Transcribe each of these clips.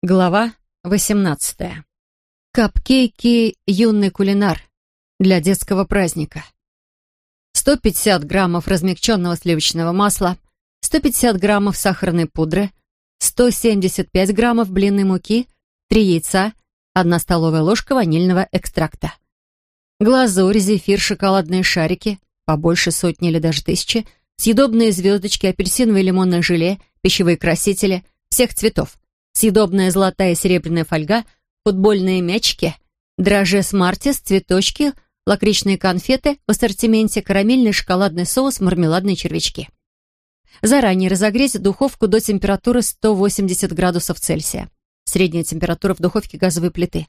Глава 18. Капкейки «Юный кулинар» для детского праздника. 150 граммов размягченного сливочного масла, 150 граммов сахарной пудры, 175 граммов блинной муки, 3 яйца, 1 столовая ложка ванильного экстракта. Глазурь, зефир, шоколадные шарики, побольше сотни или даже тысячи, съедобные звездочки, апельсиновое и лимонное желе, пищевые красители всех цветов – съедобная золотая и серебряная фольга, футбольные мячики, драже смартис, цветочки, лакричные конфеты в ассортименте, карамельный шоколадный соус, мармеладные червячки. Заранее разогреть духовку до температуры 180 градусов Цельсия. Средняя температура в духовке газовой плиты.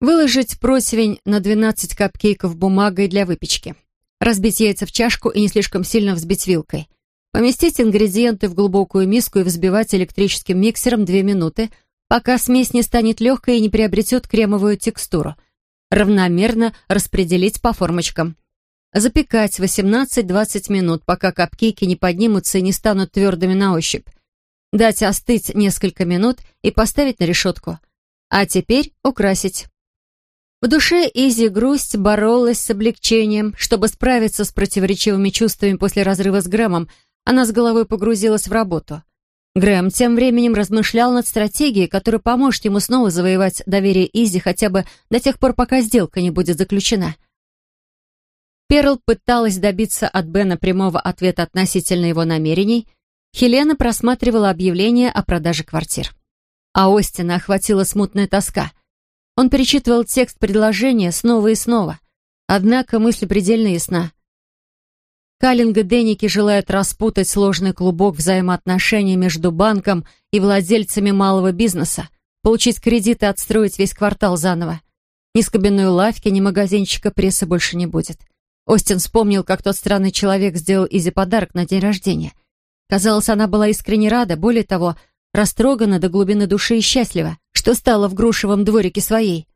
Выложить противень на 12 капкейков бумагой для выпечки. Разбить яйца в чашку и не слишком сильно взбить вилкой. Поместить ингредиенты в глубокую миску и взбивать электрическим миксером 2 минуты, пока смесь не станет легкой и не приобретет кремовую текстуру. Равномерно распределить по формочкам. Запекать 18-20 минут, пока капкейки не поднимутся и не станут твердыми на ощупь. Дать остыть несколько минут и поставить на решетку. А теперь украсить. В душе Изи грусть боролась с облегчением, чтобы справиться с противоречивыми чувствами после разрыва с Грэмом – она с головой погрузилась в работу. Грэм тем временем размышлял над стратегией, которая поможет ему снова завоевать доверие Изи хотя бы до тех пор, пока сделка не будет заключена. Перл пыталась добиться от Бена прямого ответа относительно его намерений. Хелена просматривала объявления о продаже квартир. А Остина охватила смутная тоска. Он перечитывал текст предложения снова и снова. Однако мысль предельно ясна. Каллинг и Денники желают распутать сложный клубок взаимоотношений между банком и владельцами малого бизнеса, получить кредиты и отстроить весь квартал заново. Ни скобяной лавки, ни магазинчика прессы больше не будет. Остин вспомнил, как тот странный человек сделал Изи подарок на день рождения. Казалось, она была искренне рада, более того, растрогана до глубины души и счастлива, что стала в грушевом дворике своей.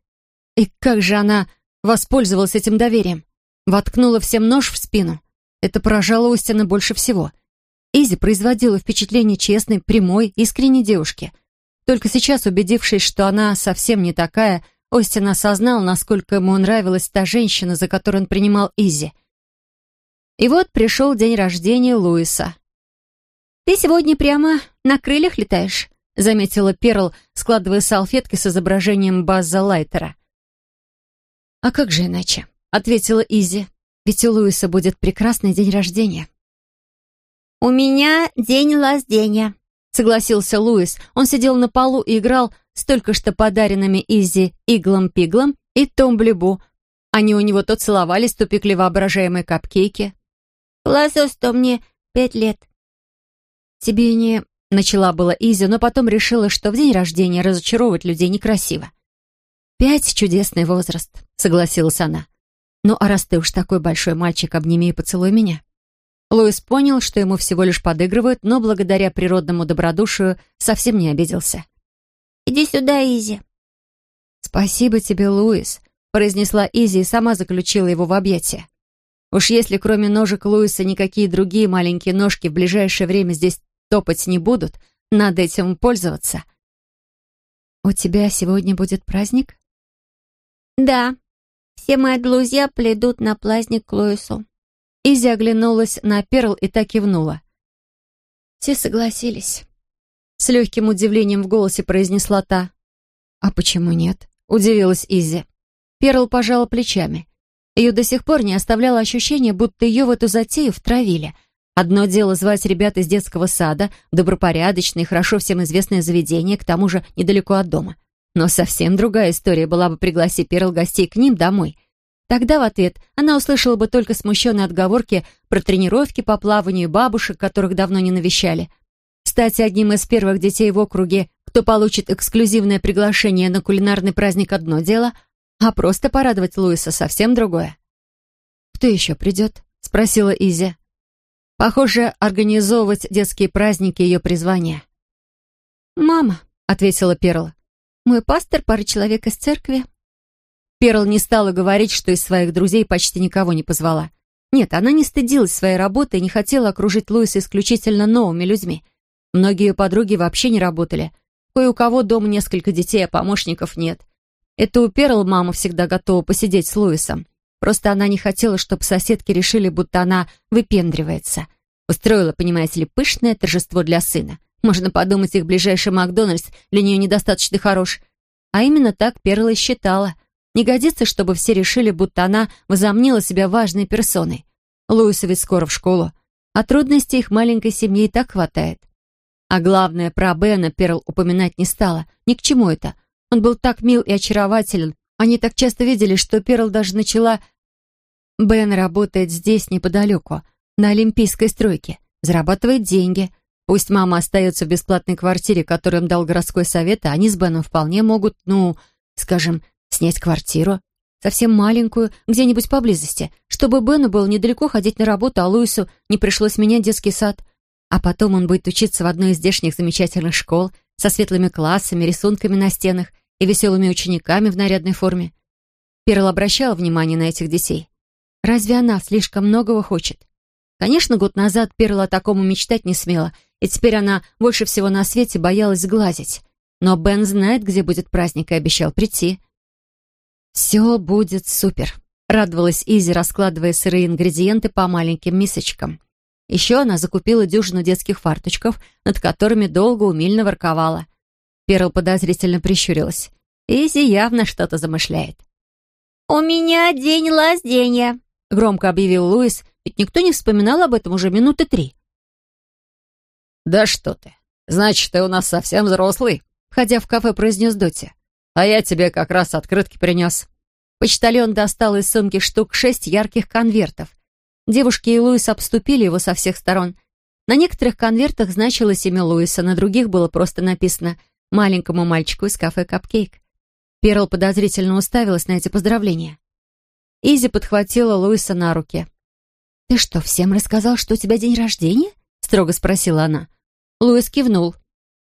И как же она воспользовалась этим доверием? Воткнула всем нож в спину — это поражало Остина больше всего. Изи производила впечатление честной, прямой, искренней девушки. Только сейчас, убедившись, что она совсем не такая, Остин осознал, насколько ему нравилась та женщина, за которую он принимал Изи. И вот пришел день рождения Луиса. «Ты сегодня прямо на крыльях летаешь», — заметила Перл, складывая салфетки с изображением Базза Лайтера. «А как же иначе?» — ответила Изи. Ведь у Луиса будет прекрасный день рождения. «У меня день лаздения», — согласился Луис. Он сидел на полу и играл с только что подаренными Изи Игглом-Пигглом и Томблибу. Они у него то целовались, то пекли воображаемые капкейки. «Лосос-то мне пять лет». «Тебе не...» — начала было Изи, но потом решила, что в день рождения разочаровывать людей некрасиво. «Пять — чудесный возраст», — согласилась она. «Ну, а раз ты уж такой большой мальчик, обними и поцелуй меня». Луис понял, что ему всего лишь подыгрывают, но благодаря природному добродушию совсем не обиделся. «Иди сюда, Изи». «Спасибо тебе, Луис», — произнесла Изи и сама заключила его в объятия. Уж если кроме ножек Луиса никакие другие маленькие ножки в ближайшее время здесь топать не будут, надо этим пользоваться. «У тебя сегодня будет праздник?» «Да», все мои друзья пледут на праздник к Луису». Изи оглянулась на Перл и так кивнула. Все согласились. С легким удивлением в голосе произнесла та. «А почему нет?» — удивилась Изи. Перл пожала плечами. Ее до сих пор не оставляло ощущение, будто ее в эту затею втравили. Одно дело звать ребят из детского сада, добропорядочное и хорошо всем известное заведение, к тому же недалеко от дома. Но совсем другая история была бы пригласить Перл гостей к ним домой. Тогда в ответ она услышала бы только смущенные отговорки про тренировки по плаванию бабушек, которых давно не навещали. Стать одним из первых детей в округе, кто получит эксклюзивное приглашение на кулинарный праздник одно дело, а просто порадовать Луиса совсем другое. «Кто еще придет?» — спросила Изи. Похоже, организовывать детские праздники ее призвание. «Мама», — ответила Перла. Мой пастор, пара человек из церкви». Перл не стала говорить, что из своих друзей почти никого не позвала. Нет, она не стыдилась своей работы и не хотела окружить Луиса исключительно новыми людьми. Многие ее подруги вообще не работали. Кое у кого дома несколько детей, а помощников нет. Это у Перл мама всегда готова посидеть с Луисом. Просто она не хотела, чтобы соседки решили, будто она выпендривается. Устроила, понимаете ли, пышное торжество для сына. Можно подумать, их ближайший Макдональдс для нее недостаточно хорош. А именно так Перл и считала. Не годится, чтобы все решили, будто она возомнила себя важной персоной. Луиса ведь скоро в школу. А трудностей их маленькой семьи и так хватает. А главное, про Бена Перл упоминать не стала. Ни к чему это. Он был так мил и очарователен. Они так часто видели, что Перл даже начала... Бен работает здесь, неподалеку, на Олимпийской стройке. Зарабатывает деньги. Пусть мама остается в бесплатной квартире, которую им дал городской совет, а они с Беном вполне могут, ну, скажем, снять квартиру. Совсем маленькую, где-нибудь поблизости, чтобы Бену было недалеко ходить на работу, а Луису не пришлось менять детский сад. А потом он будет учиться в одной из здешних замечательных школ со светлыми классами, рисунками на стенах и веселыми учениками в нарядной форме. Перл обращала внимание на этих детей. Разве она слишком многого хочет? Конечно, год назад Перл о таком мечтать не смела, и теперь она больше всего на свете боялась сглазить. Но Бен знает, где будет праздник, и обещал прийти. «Все будет супер», — радовалась Изи, раскладывая сырые ингредиенты по маленьким мисочкам. Еще она закупила дюжину детских фарточков, над которыми долго умильно ворковала. Перл подозрительно прищурилась. Изи явно что-то замышляет. «У меня день лазденья», — громко объявил Луис, ведь никто не вспоминал об этом уже минуты три. «Да что ты! Значит, ты у нас совсем взрослый!» Входя в кафе, произнес Доти. «А я тебе как раз открытки принес». Почтальон достал из сумки штук шесть ярких конвертов. Девушки и Луис обступили его со всех сторон. На некоторых конвертах значилось имя Луиса, на других было просто написано «Маленькому мальчику из кафе «Капкейк». Перл подозрительно уставилась на эти поздравления. Изи подхватила Луиса на руки. «Ты что, всем рассказал, что у тебя день рождения?» — строго спросила она. Луис кивнул.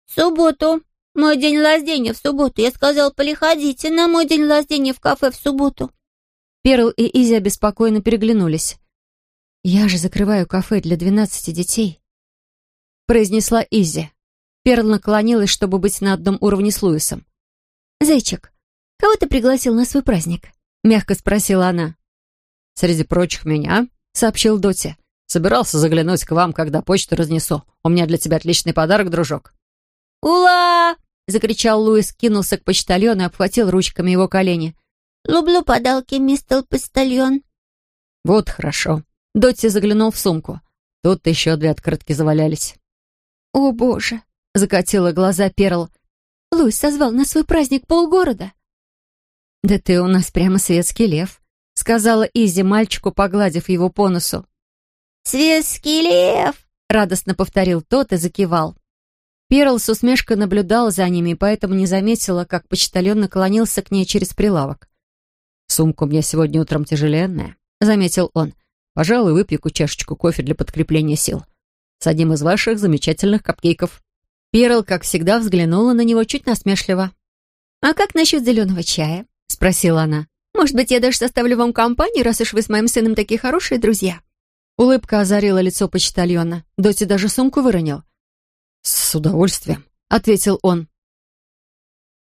«В субботу. Мой день рождения в субботу. Я сказал, приходите на мой день рождения в кафе в субботу». Перл и Изи обеспокоенно переглянулись. «Я же закрываю кафе для двенадцати детей», — произнесла Изи. Перл наклонилась, чтобы быть на одном уровне с Луисом. «Зайчик, кого ты пригласил на свой праздник?» — мягко спросила она. «Среди прочих меня», — сообщил Доти. «Собирался заглянуть к вам, когда почту разнесу. У меня для тебя отличный подарок, дружок». «Ула!» — закричал Луис, кинулся к почтальону и обхватил ручками его колени. «Люблю подарки, мистер почтальон». «Вот хорошо», Дотти заглянул в сумку. Тут еще две открытки завалялись. «О, боже!» — закатила глаза Перл. «Луис созвал на свой праздник полгорода». «Да ты у нас прямо светский лев», — сказала Изи мальчику, погладив его по носу. «Светский лев!» — радостно повторил тот и закивал. Перл с усмешкой наблюдал за ними, и поэтому не заметила, как почтальон наклонился к ней через прилавок. «Сумка у меня сегодня утром тяжеленная», — заметил он. Пожалуй, выпью чашечку кофе для подкрепления сил. С одним из ваших замечательных капкейков». Перл, как всегда, взглянула на него чуть насмешливо. «А как насчет зеленого чая?» — спросила она. «Может быть, я даже составлю вам компанию, раз уж вы с моим сыном такие хорошие друзья?» Улыбка озарила лицо почтальона. Доти даже сумку выронил. «С удовольствием», — ответил он.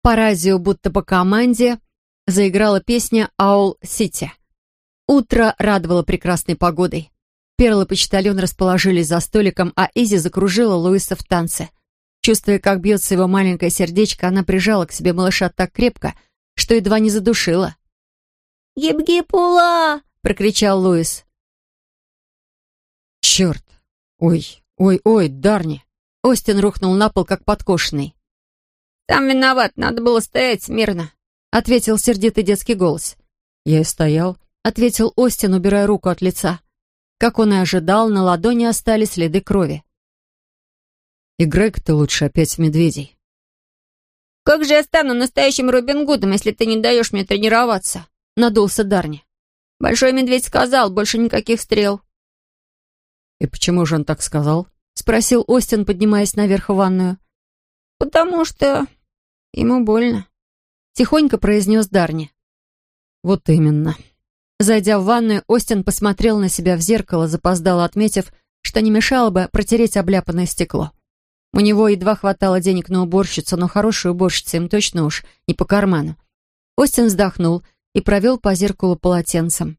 По радио, будто по команде, заиграла песня «Аул Сити». Утро радовало прекрасной погодой. Перл и почтальон расположились за столиком, а Изи закружила Луиса в танце. Чувствуя, как бьется его маленькое сердечко, она прижала к себе малыша так крепко, что едва не задушила. «Гиб-гиб-ула!» — прокричал Луис. «Черт! Ой, ой, ой, Дарни!» Остин рухнул на пол, как подкошенный. «Сам виноват, надо было стоять смирно», — ответил сердитый детский голос. «Я и стоял», — ответил Остин, убирая руку от лица. Как он и ожидал, на ладони остались следы крови. «Играй-ка ты лучше опять в медведей». «Как же я стану настоящим Робин Гудом, если ты не даешь мне тренироваться?» — надулся Дарни. «Большой медведь сказал, больше никаких стрел». «И почему же он так сказал?» — спросил Остин, поднимаясь наверх в ванную. «Потому что ему больно», — тихонько произнес Дарни. «Вот именно», Зайдя в ванную, Остин посмотрел на себя в зеркало, запоздало отметив, что не мешало бы протереть обляпанное стекло. У него едва хватало денег на уборщицу, но хорошая уборщица им точно уж не по карману. Остин вздохнул и провел по зеркалу полотенцем.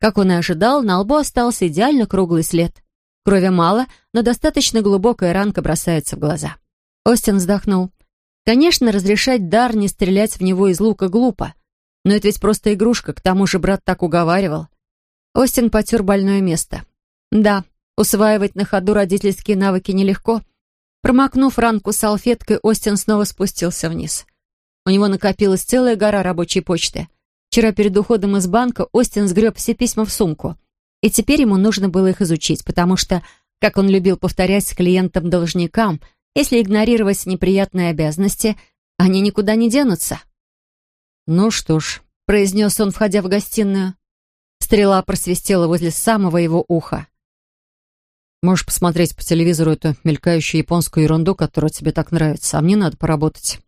Как он и ожидал, на лбу остался идеально круглый след. Крови мало, но достаточно глубокая ранка бросается в глаза. Остин вздохнул. Конечно, разрешать дар не стрелять в него из лука глупо. Но это ведь просто игрушка, к тому же брат так уговаривал. Остин потер больное место. Да, усваивать на ходу родительские навыки нелегко. Промокнув ранку салфеткой, Остин снова спустился вниз. У него накопилась целая гора рабочей почты. Вчера перед уходом из банка Остин сгреб все письма в сумку. И теперь ему нужно было их изучить, потому что, как он любил повторять клиентам-должникам, если игнорировать неприятные обязанности, они никуда не денутся. «Ну что ж», — произнес он, входя в гостиную. Стрела просвистела возле самого его уха. «Можешь посмотреть по телевизору эту мелькающую японскую ерунду, которая тебе так нравится, а мне надо поработать».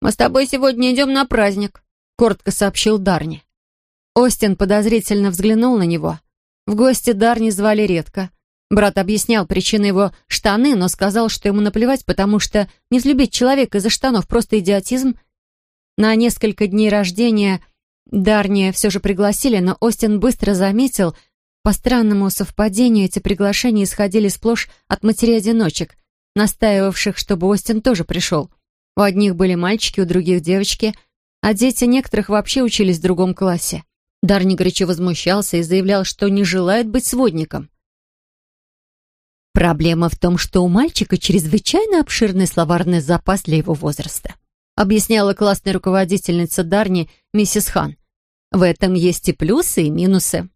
«Мы с тобой сегодня идем на праздник», — коротко сообщил Дарни. Остин подозрительно взглянул на него. В гости Дарни звали редко. Брат объяснял причины его штаны, но сказал, что ему наплевать, потому что не взлюбить человека из-за штанов — просто идиотизм, на несколько дней рождения Дарни все же пригласили, но Остин быстро заметил, по странному совпадению эти приглашения исходили сплошь от матерей-одиночек, настаивавших, чтобы Остин тоже пришел. У одних были мальчики, у других девочки, а дети некоторых вообще учились в другом классе. Дарни горячо возмущался и заявлял, что не желает быть сводником. Проблема в том, что у мальчика чрезвычайно обширный словарный запас для его возраста объясняла классная руководительница Дарни, миссис Хан. В этом есть и плюсы, и минусы.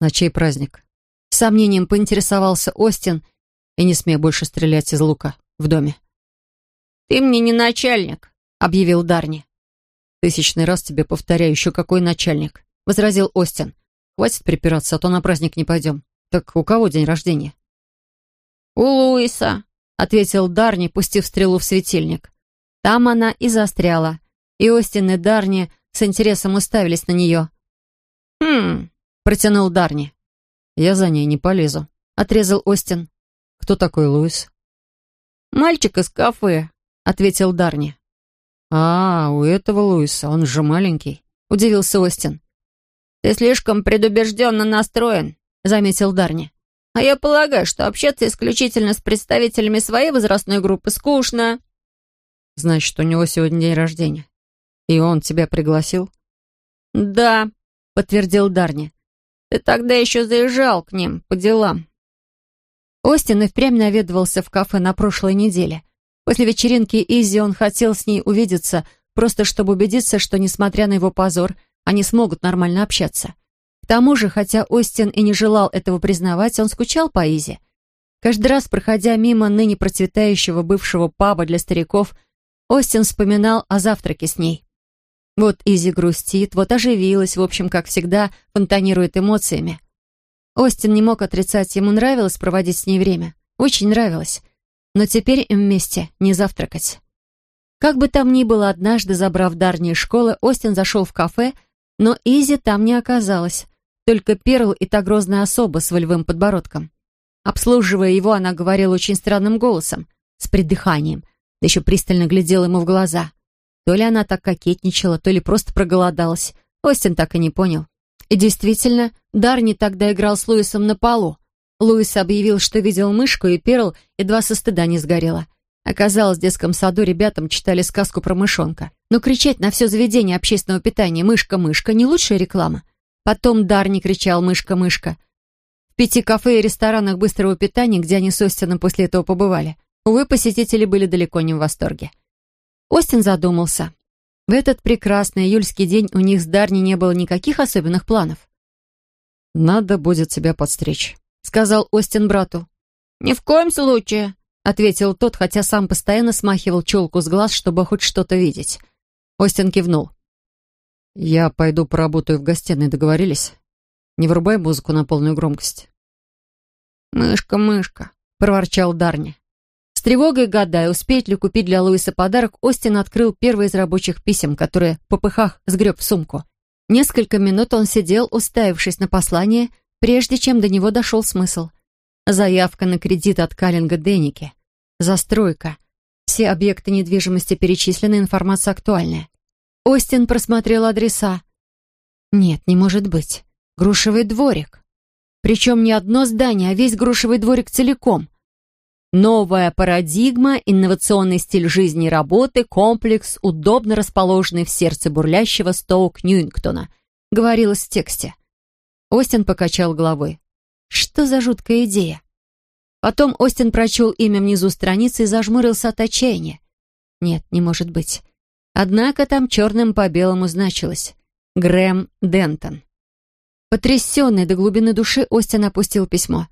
На чей праздник? С сомнением поинтересовался Остин и не смея больше стрелять из лука в доме. «Ты мне не начальник», — объявил Дарни. «Тысячный раз тебе повторяю, еще какой начальник», — возразил Остин. «Хватит припираться, а то на праздник не пойдем. Так у кого день рождения?» «У Луиса», — ответил Дарни, пустив стрелу в светильник. Там она и застряла, и Остин и Дарни с интересом уставились на нее. «Хм...» — протянул Дарни. «Я за ней не полезу», — отрезал Остин. «Кто такой Луис?» «Мальчик из кафе», — ответил Дарни. «А, у этого Луиса, он же маленький», — удивился Остин. «Ты слишком предубежденно настроен», — заметил Дарни. «А я полагаю, что общаться исключительно с представителями своей возрастной группы скучно». Значит, у него сегодня день рождения. И он тебя пригласил? Да, подтвердил Дарни. Ты тогда еще заезжал к ним по делам. Остин и впрямь наведывался в кафе на прошлой неделе. После вечеринки Изи он хотел с ней увидеться, просто чтобы убедиться, что, несмотря на его позор, они смогут нормально общаться. К тому же, хотя Остин и не желал этого признавать, он скучал по Изи. Каждый раз, проходя мимо ныне процветающего бывшего паба для стариков, Остин вспоминал о завтраке с ней. Вот Изи грустит, вот оживилась, в общем, как всегда, фонтанирует эмоциями. Остин не мог отрицать, ему нравилось проводить с ней время. Очень нравилось. Но теперь им вместе не завтракать. Как бы там ни было, однажды, забрав Дарни из школы, Остин зашел в кафе, но Изи там не оказалось. Только Перл и та грозная особа с волевым подбородком. Обслуживая его, она говорила очень странным голосом, с придыханием — да еще пристально глядела ему в глаза. То ли она так кокетничала, то ли просто проголодалась. Остин так и не понял. И действительно, Дарни тогда играл с Луисом на полу. Луис объявил, что видел мышку, и Перл едва со стыда не сгорела. Оказалось, в детском саду ребятам читали сказку про мышонка. Но кричать на все заведение общественного питания «мышка-мышка» не лучшая реклама. Потом Дарни кричал «мышка-мышка». В пяти кафе и ресторанах быстрого питания, где они с Остином после этого побывали, Увы, посетители были далеко не в восторге. Остин задумался. В этот прекрасный июльский день у них с Дарни не было никаких особенных планов. «Надо будет тебя подстричь», — сказал Остин брату. «Ни в коем случае», — ответил тот, хотя сам постоянно смахивал челку с глаз, чтобы хоть что-то видеть. Остин кивнул. «Я пойду поработаю в гостиной, договорились? Не врубай музыку на полную громкость». «Мышка, мышка», — проворчал Дарни тревогой гадая, успеет ли купить для Луиса подарок, Остин открыл первое из рабочих писем, которое по пыхах сгреб в сумку. Несколько минут он сидел, уставившись на послание, прежде чем до него дошел смысл. Заявка на кредит от Каллинга Денники. застройка. Все объекты недвижимости перечислены, информация актуальная. Остин просмотрел адреса. Нет, не может быть. Грушевый дворик. Причем не одно здание, а весь грушевый дворик целиком. Новая парадигма, инновационный стиль жизни и работы, комплекс, удобно расположенный в сердце бурлящего Стоук Ньюингтона, говорилось в тексте. Остин покачал головой. Что за жуткая идея? Потом Остин прочел имя внизу страницы и зажмурился от отчаяния. Нет, не может быть. Однако там черным по белому значилось. Грэм Дентон. Потрясенный до глубины души, Остин опустил письмо.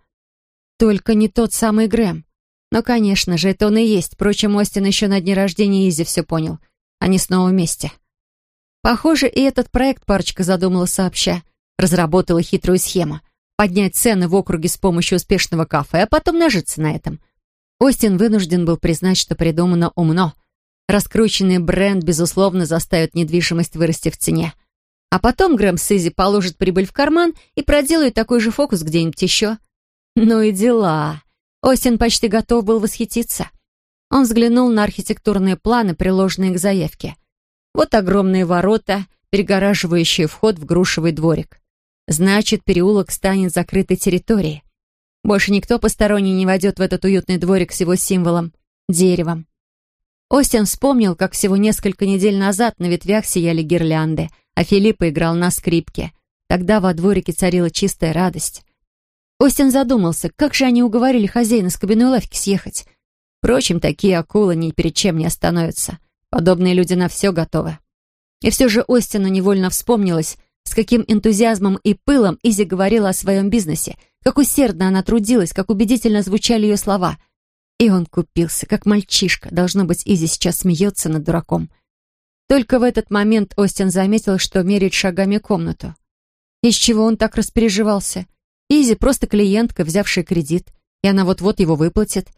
Только не тот самый Грэм. Но, конечно же, это он и есть. Впрочем, Остин еще на дне рождения Изи все понял. Они снова вместе. Похоже, и этот проект парочка задумала сообща. Разработала хитрую схему. Поднять цены в округе с помощью успешного кафе, а потом нажиться на этом. Остин вынужден был признать, что придумано умно. Раскрученный бренд, безусловно, заставит недвижимость вырасти в цене. А потом Грэм с Изи положит прибыль в карман и проделает такой же фокус где-нибудь еще. Ну и дела. Остин почти готов был восхититься. Он взглянул на архитектурные планы, приложенные к заявке. Вот огромные ворота, перегораживающие вход в грушевый дворик. Значит, переулок станет закрытой территорией. Больше никто посторонний не войдет в этот уютный дворик с его символом — деревом. Остин вспомнил, как всего несколько недель назад на ветвях сияли гирлянды, а Филиппа играл на скрипке. Тогда во дворике царила чистая радость. Остин задумался, как же они уговорили хозяина с кабиной лавки съехать. Впрочем, такие акулы ни перед чем не остановятся. Подобные люди на все готовы. И все же Остину невольно вспомнилось, с каким энтузиазмом и пылом Изи говорила о своем бизнесе, как усердно она трудилась, как убедительно звучали ее слова. И он купился, как мальчишка. Должно быть, Изи сейчас смеется над дураком. Только в этот момент Остин заметил, что меряет шагами комнату. Из чего он так распереживался? Изи просто клиентка, взявшая кредит, и она вот-вот его выплатит.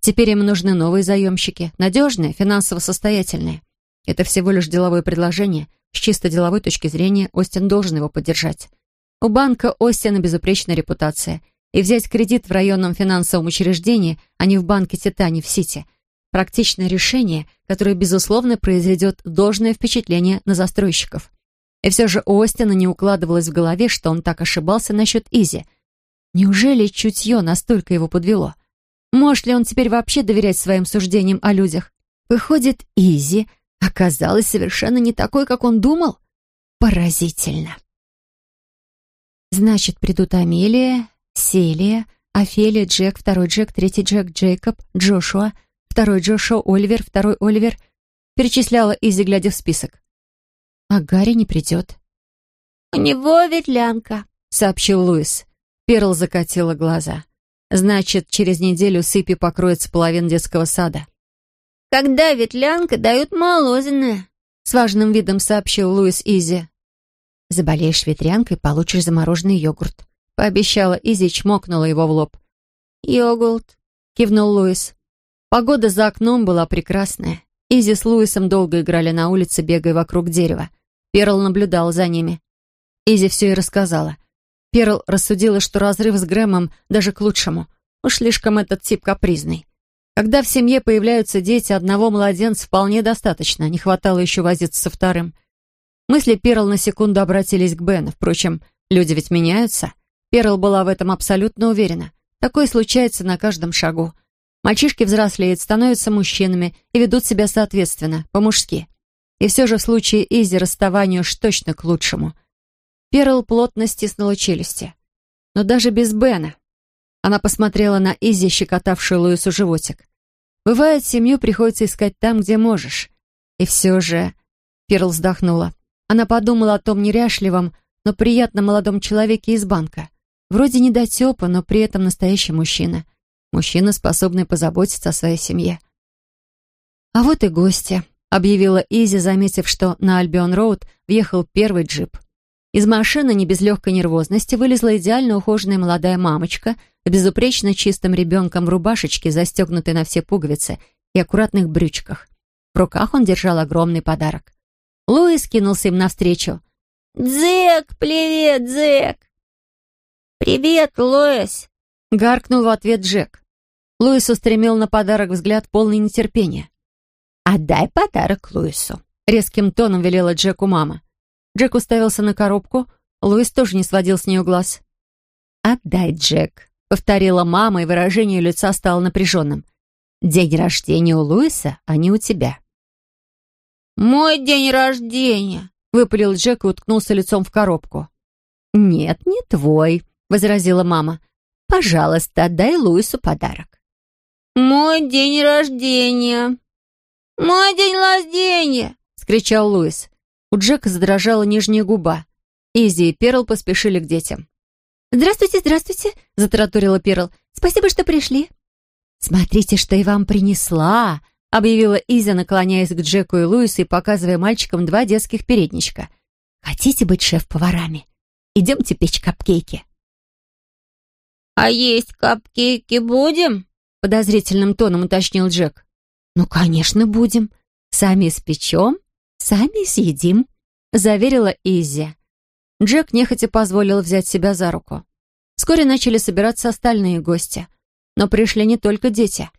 Теперь ему нужны новые заемщики, надежные, финансово состоятельные. Это всего лишь деловое предложение. С чисто деловой точки зрения Остин должен его поддержать. У банка Остина безупречная репутация. И взять кредит в районном финансовом учреждении, а не в банке «Титани» в Сити – практичное решение, которое, безусловно, произведет должное впечатление на застройщиков. И все же у Остина не укладывалось в голове, что он так ошибался насчет Изи. Неужели чутье настолько его подвело? Может ли он теперь вообще доверять своим суждениям о людях? Выходит, Изи оказалась совершенно не такой, как он думал? Поразительно. Значит, придут Амелия, Селия, Офелия, Джек, второй Джек, третий Джек, Джейкоб, Джошуа, второй Джошуа, Оливер, второй Оливер. Перечисляла Изи, глядя в список. А Гарри не придет. «У него ветлянка», — сообщил Луис. Перл закатила глаза. «Значит, через неделю сыпью покроется половина детского сада». «Когда ветлянка дают молозиное», — с важным видом сообщил Луис Изи. «Заболеешь ветрянкой, получишь замороженный йогурт», — пообещала Изи и чмокнула его в лоб. «Йогурт», — кивнул Луис. Погода за окном была прекрасная. Изи с Луисом долго играли на улице, бегая вокруг дерева. Перл наблюдал за ними. Изи все и рассказала. Перл рассудила, что разрыв с Грэмом даже к лучшему. Уж слишком этот тип капризный. Когда в семье появляются дети, одного младенца вполне достаточно, не хватало еще возиться со вторым. Мысли Перл на секунду обратились к Бену. Впрочем, люди ведь меняются. Перл была в этом абсолютно уверена. Такое случается на каждом шагу. Мальчишки взрослеют, становятся мужчинами и ведут себя соответственно, по-мужски. И все же в случае Изи расставание уж точно к лучшему. Перл плотно стиснула челюсти. Но даже без Бена. Она посмотрела на Изи, щекотавшую Луису животик. Бывает, семью приходится искать там, где можешь. И все же... Перл вздохнула. Она подумала о том неряшливом, но приятном молодом человеке из банка. Вроде недотепа, но при этом настоящий мужчина. Мужчина, способный позаботиться о своей семье. А вот и гости объявила Изи, заметив, что на Альбион-Роуд въехал первый джип. Из машины не без легкой нервозности вылезла идеально ухоженная молодая мамочка безупречно чистым ребенком в рубашечке, застегнутой на все пуговицы, и аккуратных брючках. В руках он держал огромный подарок. Луис кинулся им навстречу. «Дзек, привет, Дзек!» «Привет, Луис!» — гаркнул в ответ Джек. Луис устремил на подарок взгляд полный нетерпения. «Отдай подарок Луису», — резким тоном велела Джеку мама. Джек уставился на коробку, Луис тоже не сводил с нее глаз. «Отдай, Джек», — повторила мама, и выражение лица стало напряженным. «День рождения у Луиса, а не у тебя». «Мой день рождения», — выпалил Джек и уткнулся лицом в коробку. «Нет, не твой», — возразила мама. «Пожалуйста, отдай Луису подарок». «Мой день рождения! Мой день рождения!» — скричал Луис. У Джека задрожала нижняя губа. Изи и Перл поспешили к детям. «Здравствуйте, здравствуйте!» — затараторила Перл. «Спасибо, что пришли». «Смотрите, что я вам принесла!» — объявила Изя, наклоняясь к Джеку и Луису и показывая мальчикам два детских передничка. «Хотите быть шеф-поварами? Идемте печь капкейки». «А есть капкейки будем?» — подозрительным тоном уточнил Джек. «Ну, конечно, будем. Сами испечем, сами съедим», — заверила Изи. Джек нехотя позволил взять себя за руку. Вскоре начали собираться остальные гости. Но пришли не только дети.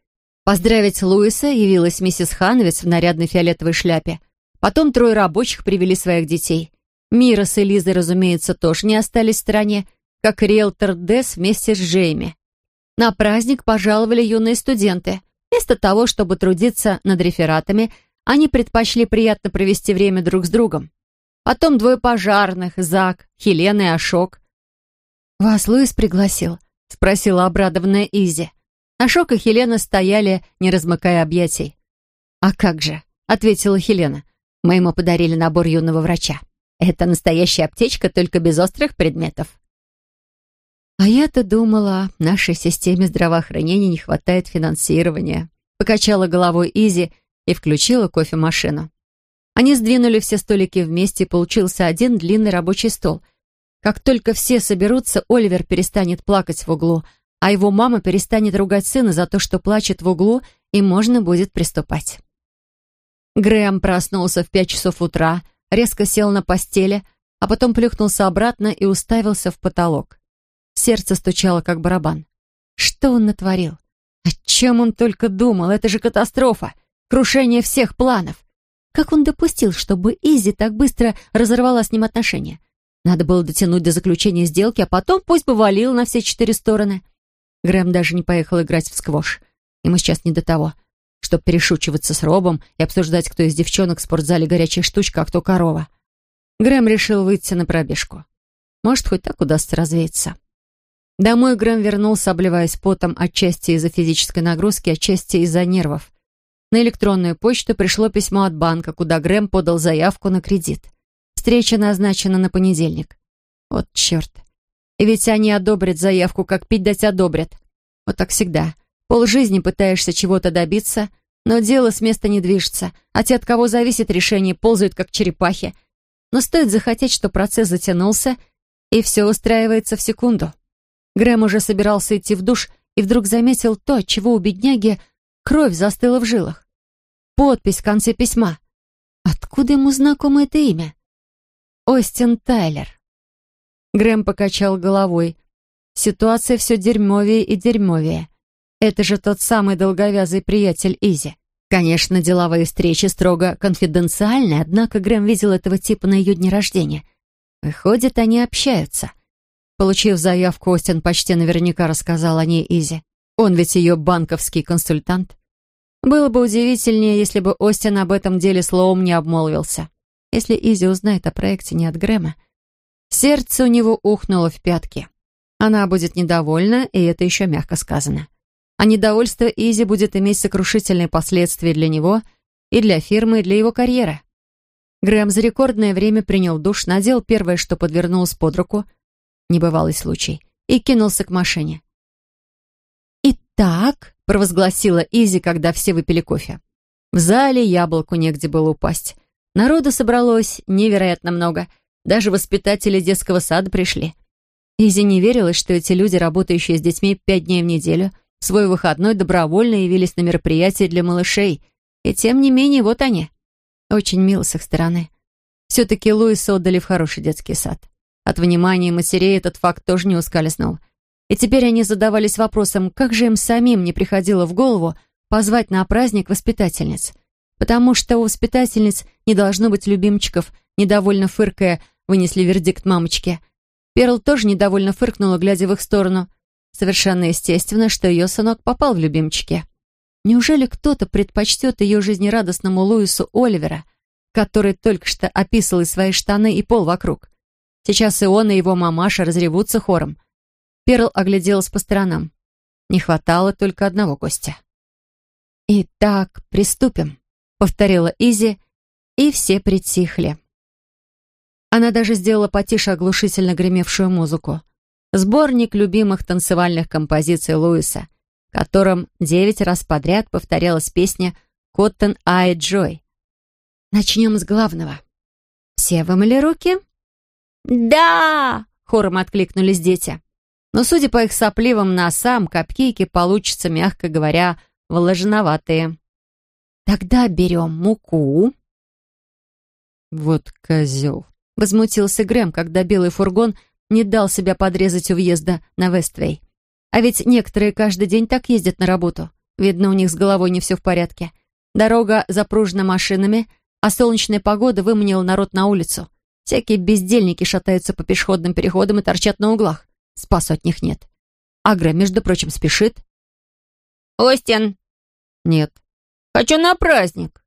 Поздравить Луиса явилась миссис Хановец в нарядной фиолетовой шляпе. Потом трое рабочих привели своих детей. Мира с Элизой, разумеется, тоже не остались в стороне, как риэлтор Дес вместе с Джейми. На праздник пожаловали юные студенты. Вместо того, чтобы трудиться над рефератами, они предпочли приятно провести время друг с другом. Потом двое пожарных, Зак, Хелена и Ашок. «Вас Луис пригласил?» — спросила обрадованная Изи. Ашок и Хелена стояли, не размыкая объятий. «А как же?» — ответила Хелена. «Мы ему подарили набор юного врача. Это настоящая аптечка, только без острых предметов». «А я-то думала, нашей системе здравоохранения не хватает финансирования», покачала головой Изи и включила кофемашину. Они сдвинули все столики вместе, и получился один длинный рабочий стол. Как только все соберутся, Оливер перестанет плакать в углу, а его мама перестанет ругать сына за то, что плачет в углу, и можно будет приступать. Грэм проснулся в пять часов утра, резко сел на постели, а потом плюхнулся обратно и уставился в потолок. Сердце стучало, как барабан. Что он натворил? О чем он только думал? Это же катастрофа! Крушение всех планов! Как он допустил, чтобы Изи так быстро разорвала с ним отношения? Надо было дотянуть до заключения сделки, а потом пусть бы валил на все четыре стороны. Грэм даже не поехал играть в сквош. Ему сейчас не до того, чтобы перешучиваться с Робом и обсуждать, кто из девчонок в спортзале горячая штучка, а кто корова. Грэм решил выйти на пробежку. Может, хоть так удастся развеяться. Домой Грэм вернулся, обливаясь потом отчасти из-за физической нагрузки, отчасти из-за нервов. На электронную почту пришло письмо от банка, куда Грэм подал заявку на кредит. Встреча назначена на понедельник. Вот черт. И ведь они одобрят заявку, как пить дать одобрят. Вот так всегда. Полжизни пытаешься чего-то добиться, но дело с места не движется, а те, от кого зависит решение, ползают как черепахи. Но стоит захотеть, что процесс затянулся, и все устраивается в секунду. Грэм уже собирался идти в душ и вдруг заметил то, чего у бедняги Кровь застыла в жилах. Подпись в конце письма. Откуда ему знакомо это имя? Остин Тайлер. Грэм покачал головой. Ситуация все дерьмовее и дерьмовее. Это же тот самый долговязый приятель Изи. Конечно, деловые встречи строго конфиденциальны, однако Грэм видел этого типа на ее дне рождения. Выходит, они общаются. Получив заявку, Остин почти наверняка рассказал о ней Изи. Он ведь ее банковский консультант. Было бы удивительнее, если бы Остин об этом деле словом не обмолвился. Если Изи узнает о проекте не от Грэма. Сердце у него ухнуло в пятки. Она будет недовольна, и это еще мягко сказано. А недовольство Изи будет иметь сокрушительные последствия для него и для фирмы, и для его карьеры. Грэм за рекордное время принял душ, надел первое, что подвернулось под руку, небывалый случай, и кинулся к машине. «Так», — провозгласила Изи, когда все выпили кофе. В зале яблоку негде было упасть. Народу собралось невероятно много. Даже воспитатели детского сада пришли. Изи не верилась, что эти люди, работающие с детьми пять дней в неделю, в свой выходной добровольно явились на мероприятие для малышей. И тем не менее, вот они. Очень мило с их стороны. Все-таки Луиса отдали в хороший детский сад. От внимания матерей этот факт тоже не ускользнул. И теперь они задавались вопросом, как же им самим не приходило в голову позвать на праздник воспитательниц. Потому что у воспитательниц не должно быть любимчиков, недовольно фыркая, вынесли вердикт мамочки. Перл тоже недовольно фыркнула, глядя в их сторону. Совершенно естественно, что ее сынок попал в любимчики. Неужели кто-то предпочтет ее жизнерадостному Луису Оливера, который только что описал и свои штаны и пол вокруг? Сейчас и он, и его мамаша разревутся хором. Перл огляделась по сторонам. Не хватало только одного гостя. «Итак, приступим», — повторила Изи, и все притихли. Она даже сделала потише оглушительно гремевшую музыку. Сборник любимых танцевальных композиций Луиса, которым девять раз подряд повторялась песня «Коттон Ай Джой». Начнем с главного. «Все вымыли руки?» «Да!» — хором откликнулись дети. Но, судя по их сопливым носам, капкейки получатся, мягко говоря, влажноватые. «Тогда берем муку». «Вот козел», — возмутился Грэм, когда белый фургон не дал себя подрезать у въезда на Вествей. А ведь некоторые каждый день так ездят на работу. Видно, у них с головой не все в порядке. Дорога запружена машинами, а солнечная погода выманила народ на улицу. Всякие бездельники шатаются по пешеходным переходам и торчат на углах. Спасу от них нет. Агра, между прочим, спешит. «Остин!» «Нет». «Хочу на праздник».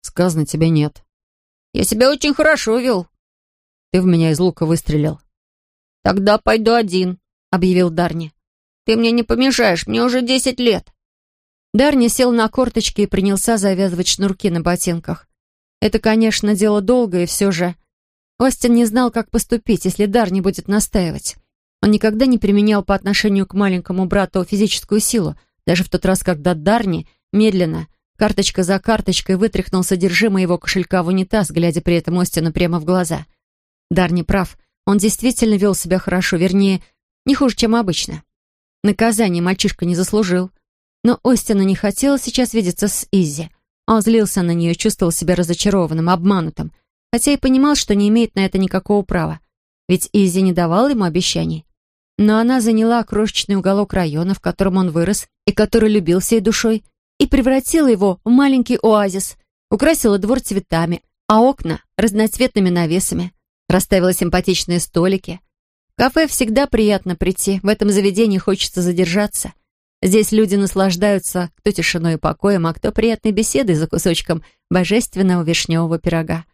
«Сказано тебе нет». «Я себя очень хорошо вел». «Ты в меня из лука выстрелил». «Тогда пойду один», — объявил Дарни. «Ты мне не помешаешь, мне уже десять лет». Дарни сел на корточки и принялся завязывать шнурки на ботинках. Это, конечно, дело долгое, и все же... Остин не знал, как поступить, если Дарни будет настаивать. Он никогда не применял по отношению к маленькому брату физическую силу, даже в тот раз, когда Дарни медленно, карточка за карточкой, вытряхнул содержимое его кошелька в унитаз, глядя при этом Остину прямо в глаза. Дарни прав, он действительно вел себя хорошо, вернее, не хуже, чем обычно. Наказание мальчишка не заслужил. Но Остину не хотелось сейчас видеться с Изи. Он злился на нее, чувствовал себя разочарованным, обманутым, хотя и понимал, что не имеет на это никакого права. Ведь Изи не давала ему обещаний. Но она заняла крошечный уголок района, в котором он вырос и который любил всей душой, и превратила его в маленький оазис, украсила двор цветами, а окна — разноцветными навесами, расставила симпатичные столики. В кафе всегда приятно прийти, в этом заведении хочется задержаться. Здесь люди наслаждаются кто тишиной и покоем, а кто приятной беседой за кусочком божественного вишневого пирога.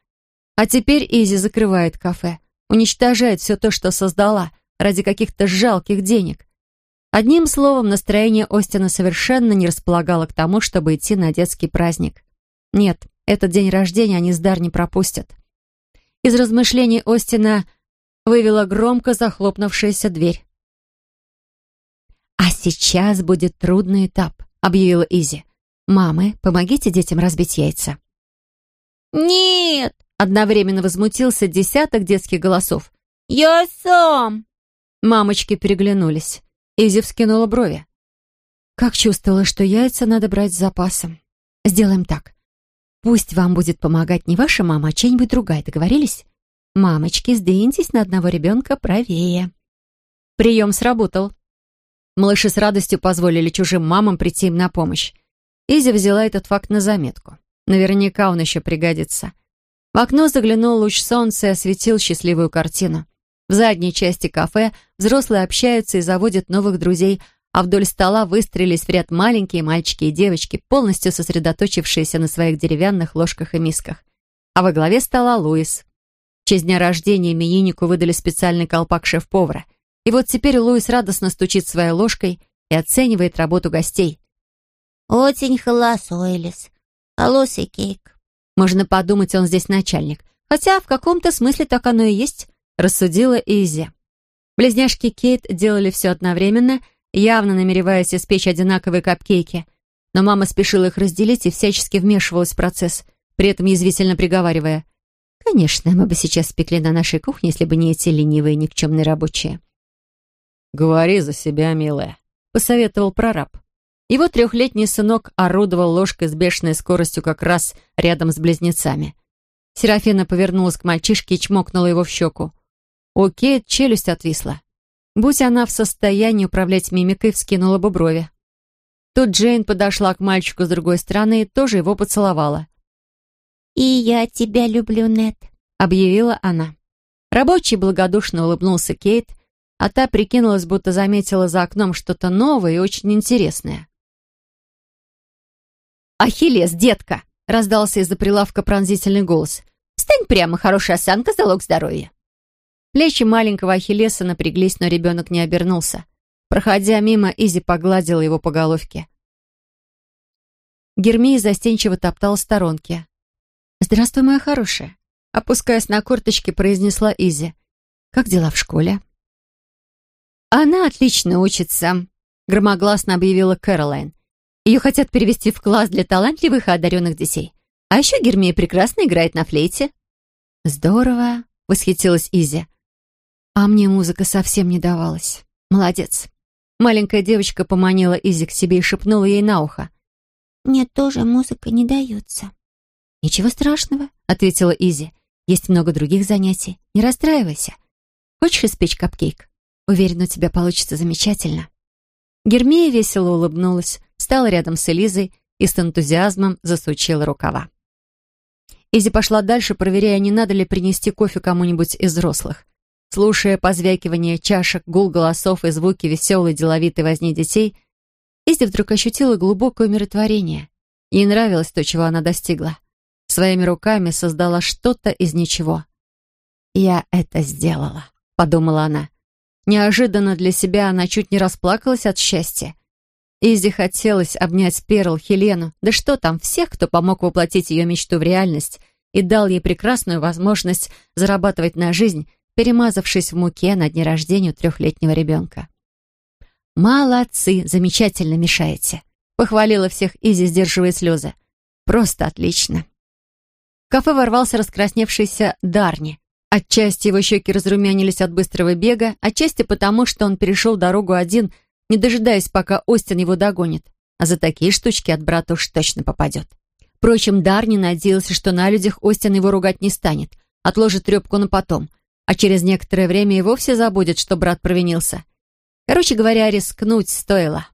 А теперь Изи закрывает кафе, уничтожает все то, что создала, ради каких-то жалких денег. Одним словом, настроение Остина совершенно не располагало к тому, чтобы идти на детский праздник. Нет, этот день рождения они с Дар не пропустят. Из размышлений Остина вывела громко захлопнувшаяся дверь. «А сейчас будет трудный этап», — объявила Изи. «Мамы, помогите детям разбить яйца». «Нет!» Одновременно возмутился десяток детских голосов. «Я сам!» Мамочки переглянулись. Изи вскинула брови. «Как чувствовала, что яйца надо брать с запасом. Сделаем так. Пусть вам будет помогать не ваша мама, а чья-нибудь другая. Договорились? Мамочки, сдвиньтесь на одного ребенка правее». Прием сработал. Малыши с радостью позволили чужим мамам прийти им на помощь. Изи взяла этот факт на заметку. Наверняка он еще пригодится. В окно заглянул луч солнца и осветил счастливую картину. В задней части кафе взрослые общаются и заводят новых друзей, а вдоль стола выстроились в ряд маленькие мальчики и девочки, полностью сосредоточившиеся на своих деревянных ложках и мисках. А во главе стола Луис. В честь дня рождения имениннику выдали специальный колпак шеф-повара. И вот теперь Луис радостно стучит своей ложкой и оценивает работу гостей. «Очень холосо, Элис. Холосый кейк. Можно подумать, он здесь начальник. Хотя в каком-то смысле так оно и есть, рассудила Изи. Близняшки Кейт делали все одновременно, явно намереваясь испечь одинаковые капкейки. Но мама спешила их разделить и всячески вмешивалась в процесс, при этом язвительно приговаривая. «Конечно, мы бы сейчас спекли на нашей кухне, если бы не эти ленивые никчемные рабочие». «Говори за себя, милая», — посоветовал прораб. Его трехлетний сынок орудовал ложкой с бешеной скоростью как раз рядом с близнецами. Серафина повернулась к мальчишке и чмокнула его в щеку. У Кейт челюсть отвисла. Будь она в состоянии управлять мимикой, вскинула бы брови. Тут Джейн подошла к мальчику с другой стороны и тоже его поцеловала. «И я тебя люблю, Нет», — объявила она. Рабочий благодушно улыбнулся Кейт, а та прикинулась, будто заметила за окном что-то новое и очень интересное. «Ахиллес, детка!» — раздался из-за прилавка пронзительный голос. «Встань прямо, хорошая осанка, залог здоровья!» Плечи маленького Ахиллеса напряглись, но ребенок не обернулся. Проходя мимо, Изи погладила его по головке. Гермия застенчиво топталась в сторонке. «Здравствуй, моя хорошая!» Опускаясь на корточки, произнесла Изи. «Как дела в школе?» «Она отлично учится», — громогласно объявила Кэролайн. «Ее хотят перевести в класс для талантливых и одаренных детей. А еще Гермия прекрасно играет на флейте». «Здорово», — восхитилась Изи. «А мне музыка совсем не давалась. Молодец». Маленькая девочка поманила Изи к себе и шепнула ей на ухо. «Мне тоже музыка не дается». «Ничего страшного», — ответила Изи. Есть много других занятий. Не расстраивайся. Хочешь испечь капкейк? Уверена, у тебя получится замечательно». Гермия весело улыбнулась, стала рядом с Элизой и с энтузиазмом засучила рукава. Изи пошла дальше, проверяя, не надо ли принести кофе кому-нибудь из взрослых. Слушая позвякивание чашек, гул голосов и звуки веселой деловитой возни детей, Изи вдруг ощутила глубокое умиротворение. Ей нравилось то, чего она достигла своими руками создала что-то из ничего. «Я это сделала», — подумала она. Неожиданно для себя она чуть не расплакалась от счастья. Изи хотелось обнять Перл, Хелену, да что там, всех, кто помог воплотить ее мечту в реальность и дал ей прекрасную возможность зарабатывать на жизнь, перемазавшись в муке на дне рождения трехлетнего ребенка. «Молодцы, замечательно мешаете», — похвалила всех Изи, сдерживая слезы. «Просто отлично» кафе ворвался раскрасневшийся Дарни. Отчасти его щеки разрумянились от быстрого бега, отчасти потому, что он перешел дорогу один, не дожидаясь, пока Остин его догонит. А за такие штучки от брата уж точно попадет. Впрочем, Дарни надеялся, что на людях Остин его ругать не станет, отложит трепку на потом, а через некоторое время и вовсе забудет, что брат провинился. Короче говоря, рискнуть стоило.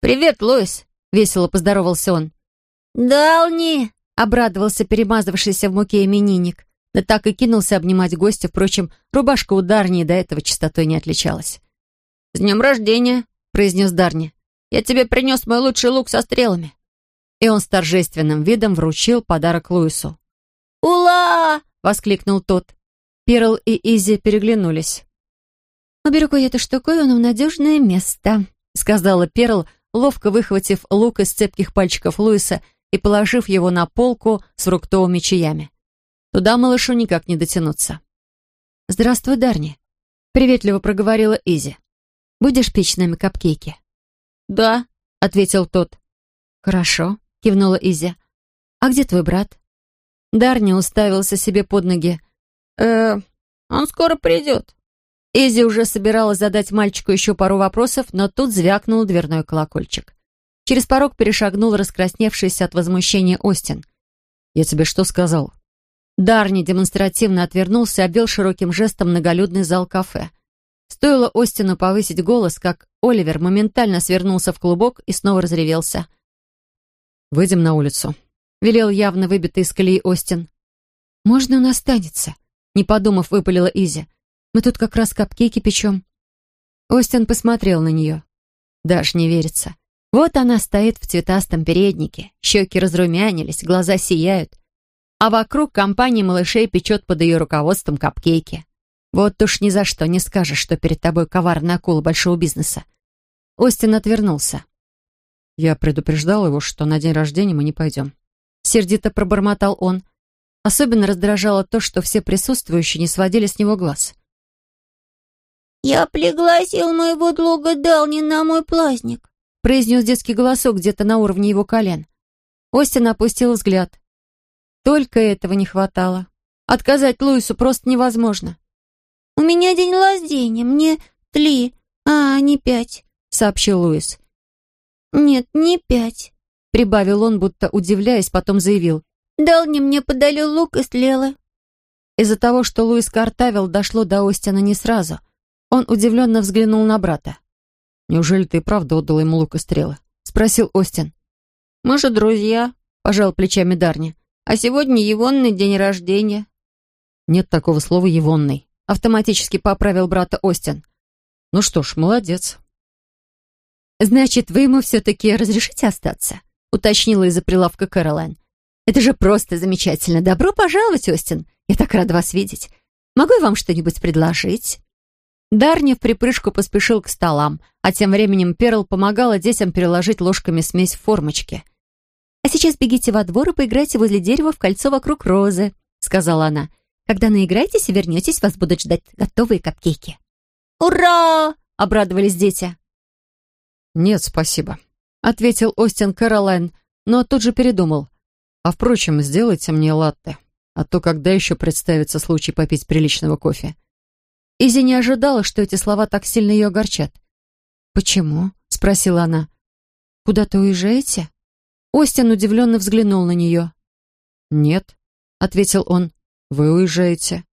«Привет, Луис!» — весело поздоровался он. «Дални!» Обрадовался перемазавшийся в муке именинник. Да так и кинулся обнимать гостя. Впрочем, рубашка у Дарни до этого чистотой не отличалась. «С днем рождения!» — произнес Дарни. «Я тебе принес мой лучший лук со стрелами». И он с торжественным видом вручил подарок Луису. «Ула!» — воскликнул тот. Перл и Изи переглянулись. «Уберу-ка я эту штуковину в надежное место», — сказала Перл, ловко выхватив лук из цепких пальчиков Луиса и положив его на полку с фруктовыми чаями. Туда малышу никак не дотянуться. «Здравствуй, Дарни», — приветливо проговорила Изи. «Будешь печь с нами капкейки?» «Да», — ответил тот. «Хорошо», — кивнула Изи. «А где твой брат?» Дарни уставился себе под ноги. «Э, он скоро придет». Изи уже собиралась задать мальчику еще пару вопросов, но тут звякнул дверной колокольчик. Через порог перешагнул раскрасневшийся от возмущения Остин. «Я тебе что сказал?» Дарни демонстративно отвернулся и обвел широким жестом многолюдный зал кафе. Стоило Остину повысить голос, как Оливер моментально свернулся в клубок и снова разревелся. «Выйдем на улицу», — велел явно выбитый из колеи Остин. «Можно он останется?» — не подумав, выпалила Изи. «Мы тут как раз капкейки печем». Остин посмотрел на нее. Даже не верится. Вот она стоит в цветастом переднике, щеки разрумянились, глаза сияют. А вокруг компания малышей печет под ее руководством капкейки. Вот уж ни за что не скажешь, что перед тобой коварная акула большого бизнеса. Остин отвернулся. Я предупреждал его, что на день рождения мы не пойдем. Сердито пробормотал он. Особенно раздражало то, что все присутствующие не сводили с него глаз. «Я пригласил моего друга Дални на мой праздник произнес детский голосок где-то на уровне его колен. Остин опустил взгляд. Только этого не хватало. Отказать Луису просто невозможно. «У меня день рождения, мне три, а не пять», — сообщил Луис. «Нет, не пять», — прибавил он, будто удивляясь, потом заявил. «Дални мне подалил лук и слела». Из-за того, что Луис картавил, дошло до Остина не сразу. Он удивленно взглянул на брата. «Неужели ты и правда отдал ему лук и стрелы?» — спросил Остин. «Мы же друзья», — пожал плечами Дарни. «А сегодня Егонный день рождения». «Нет такого слова «егонный», — автоматически поправил брата Остин. «Ну что ж, молодец». «Значит, вы ему все-таки разрешите остаться?» — уточнила из-за прилавка Кэролайн. «Это же просто замечательно. Добро пожаловать, Остин. Я так рада вас видеть. Могу я вам что-нибудь предложить?» Дарни в припрыжку поспешил к столам, а тем временем Перл помогала детям переложить ложками смесь в формочки. «А сейчас бегите во двор и поиграйте возле дерева в кольцо вокруг розы», — сказала она. «Когда наиграетесь и вернетесь, вас будут ждать готовые капкейки». «Ура!» — обрадовались дети. «Нет, спасибо», — ответил Остин Кэролайн, но тут же передумал. «А впрочем, сделайте мне латте, а то когда еще представится случай попить приличного кофе?» Изи не ожидала, что эти слова так сильно ее огорчат. «Почему?» — спросила она. «Куда-то уезжаете?» Остин удивленно взглянул на нее. «Нет», — ответил он, — «вы уезжаете».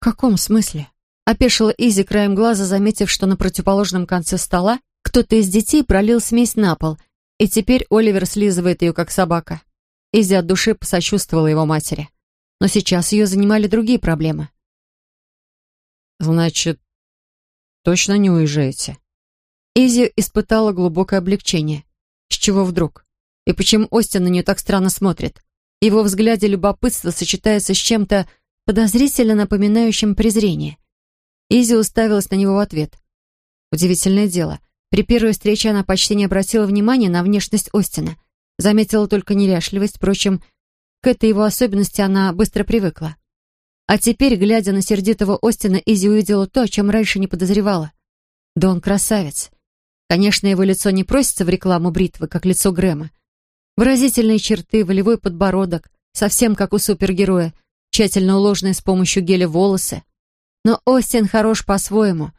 «В каком смысле?» — опешила Изи краем глаза, заметив, что на противоположном конце стола кто-то из детей пролил смесь на пол, и теперь Оливер слизывает ее, как собака. Изи от души посочувствовала его матери. Но сейчас ее занимали другие проблемы. «Значит, точно не уезжаете?» Изи испытала глубокое облегчение. С чего вдруг? И почему Остин на нее так странно смотрит? В его взгляде любопытство сочетается с чем-то подозрительно напоминающим презрение. Изи уставилась на него в ответ. Удивительное дело. При первой встрече она почти не обратила внимания на внешность Остина. Заметила только неряшливость, впрочем, к этой его особенности она быстро привыкла. А теперь, глядя на сердитого Остина, Изи увидела то, о чем раньше не подозревала. Да он красавец. Конечно, его лицо не просится в рекламу бритвы, как лицо Грэма. Выразительные черты, волевой подбородок, совсем как у супергероя, тщательно уложенные с помощью геля волосы. Но Остин хорош по-своему.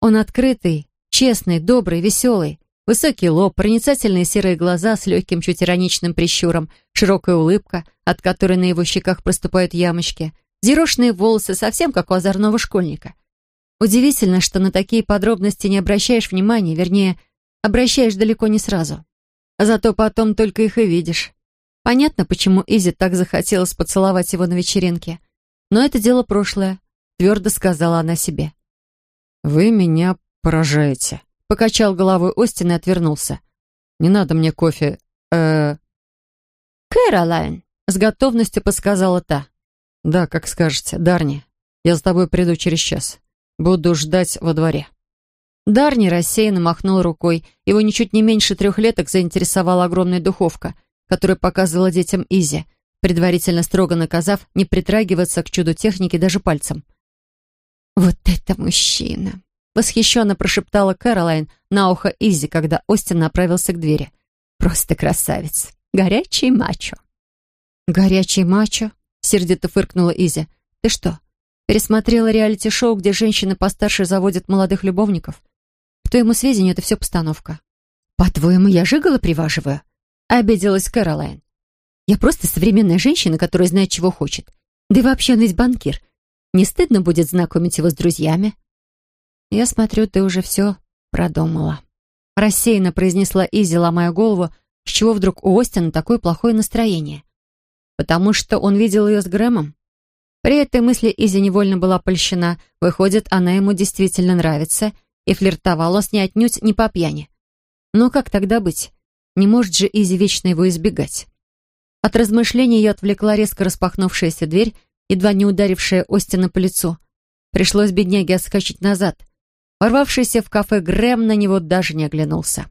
Он открытый, честный, добрый, веселый. Высокий лоб, проницательные серые глаза с легким, чуть ироничным прищуром, широкая улыбка, от которой на его щеках проступают ямочки — Зерошные волосы, совсем как у озорного школьника. Удивительно, что на такие подробности не обращаешь внимания, вернее, обращаешь далеко не сразу. А зато потом только их и видишь. Понятно, почему Изи так захотелось поцеловать его на вечеринке. Но это дело прошлое, твердо сказала она себе. «Вы меня поражаете», — покачал головой Остин и отвернулся. «Не надо мне кофе, э «Кэролайн», — с готовностью подсказала та. «Да, как скажете. Дарни, я за тобой приду через час. Буду ждать во дворе». Дарни рассеянно махнул рукой. Его ничуть не меньше трехлеток заинтересовала огромная духовка, которую показывала детям Изи, предварительно строго наказав не притрагиваться к чуду техники даже пальцем. «Вот это мужчина!» — восхищенно прошептала Кэролайн на ухо Изи, когда Остин направился к двери. «Просто красавец! Горячий мачо!» «Горячий мачо?» Сердито фыркнула Изи. «Ты что, пересмотрела реалити-шоу, где женщины постарше заводят молодых любовников? К твоему сведению, это все постановка». «По-твоему, я жигала приваживаю?» Обиделась Кэролайн. «Я просто современная женщина, которая знает, чего хочет. Да и вообще он ведь банкир. Не стыдно будет знакомить его с друзьями?» «Я смотрю, ты уже все продумала». Рассеянно произнесла Изи, ломая голову, с чего вдруг у Остина такое плохое настроение. Потому что он видел ее с Грэмом? При этой мысли Изи невольно была польщена. Выходит, она ему действительно нравится, и флиртовала с ней отнюдь не по пьяни. Но как тогда быть? Не может же Изи вечно его избегать. От размышлений ее отвлекла резко распахнувшаяся дверь, едва не ударившая Остина по лицу. Пришлось бедняге отскочить назад. Ворвавшийся в кафе Грэм на него даже не оглянулся.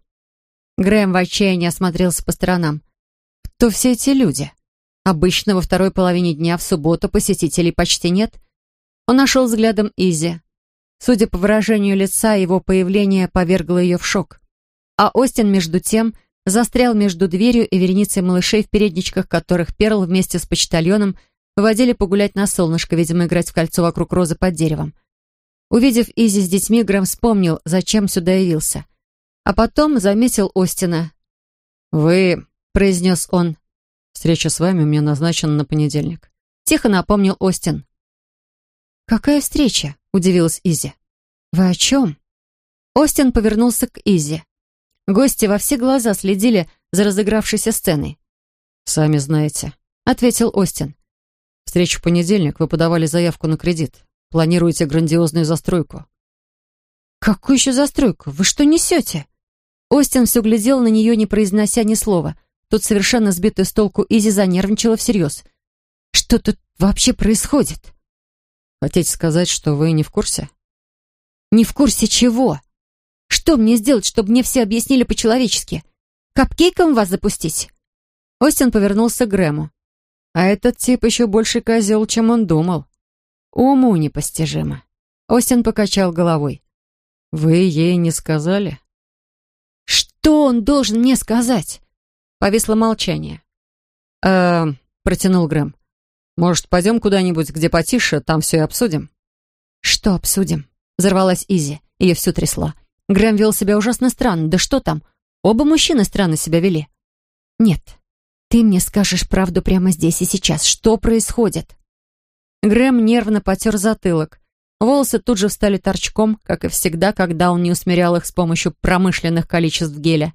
Грэм в отчаянии осмотрелся по сторонам. Кто все эти люди? Обычно во второй половине дня в субботу посетителей почти нет. Он нашел взглядом Изи. Судя по выражению лица, его появление повергло ее в шок. А Остин, между тем, застрял между дверью и вереницей малышей в передничках, которых Перл вместе с почтальоном выводили погулять на солнышко, видимо, играть в кольцо вокруг розы под деревом. Увидев Изи с детьми, Грэм вспомнил, зачем сюда явился. А потом заметил Остина. «Вы», — произнес он, Встреча с вами у меня назначена на понедельник. Тихо напомнил Остин. «Какая встреча?» — удивилась Изи. «Вы о чем?» Остин повернулся к Изи. Гости во все глаза следили за разыгравшейся сценой. «Сами знаете», — ответил Остин. «Встречу в понедельник вы подавали заявку на кредит. Планируете грандиозную застройку». «Какую еще застройку? Вы что несете?» Остин все глядел на нее, не произнося ни слова. Тут совершенно сбитая с толку Изи занервничала всерьез. «Что тут вообще происходит?» «Хотите сказать, что вы не в курсе?» «Не в курсе чего? Что мне сделать, чтобы мне все объяснили по-человечески? Капкейком вас запустить?» Остин повернулся к Грэму. А этот тип еще больше козел, чем он думал. Уму непостижимо. Остин покачал головой. «Вы ей не сказали?» «Что он должен мне сказать?» Повисло молчание. «Э, протянул Грэм. «Может, пойдем куда-нибудь, где потише, там все и обсудим?» «Что обсудим?» Взорвалась Изи. Ее все трясло. Грэм вел себя ужасно странно. Да что там? Оба мужчины странно себя вели. «Нет, ты мне скажешь правду прямо здесь и сейчас. Что происходит?» Грэм нервно потер затылок. Волосы тут же встали торчком, как и всегда, когда он не усмирял их с помощью промышленных количеств геля.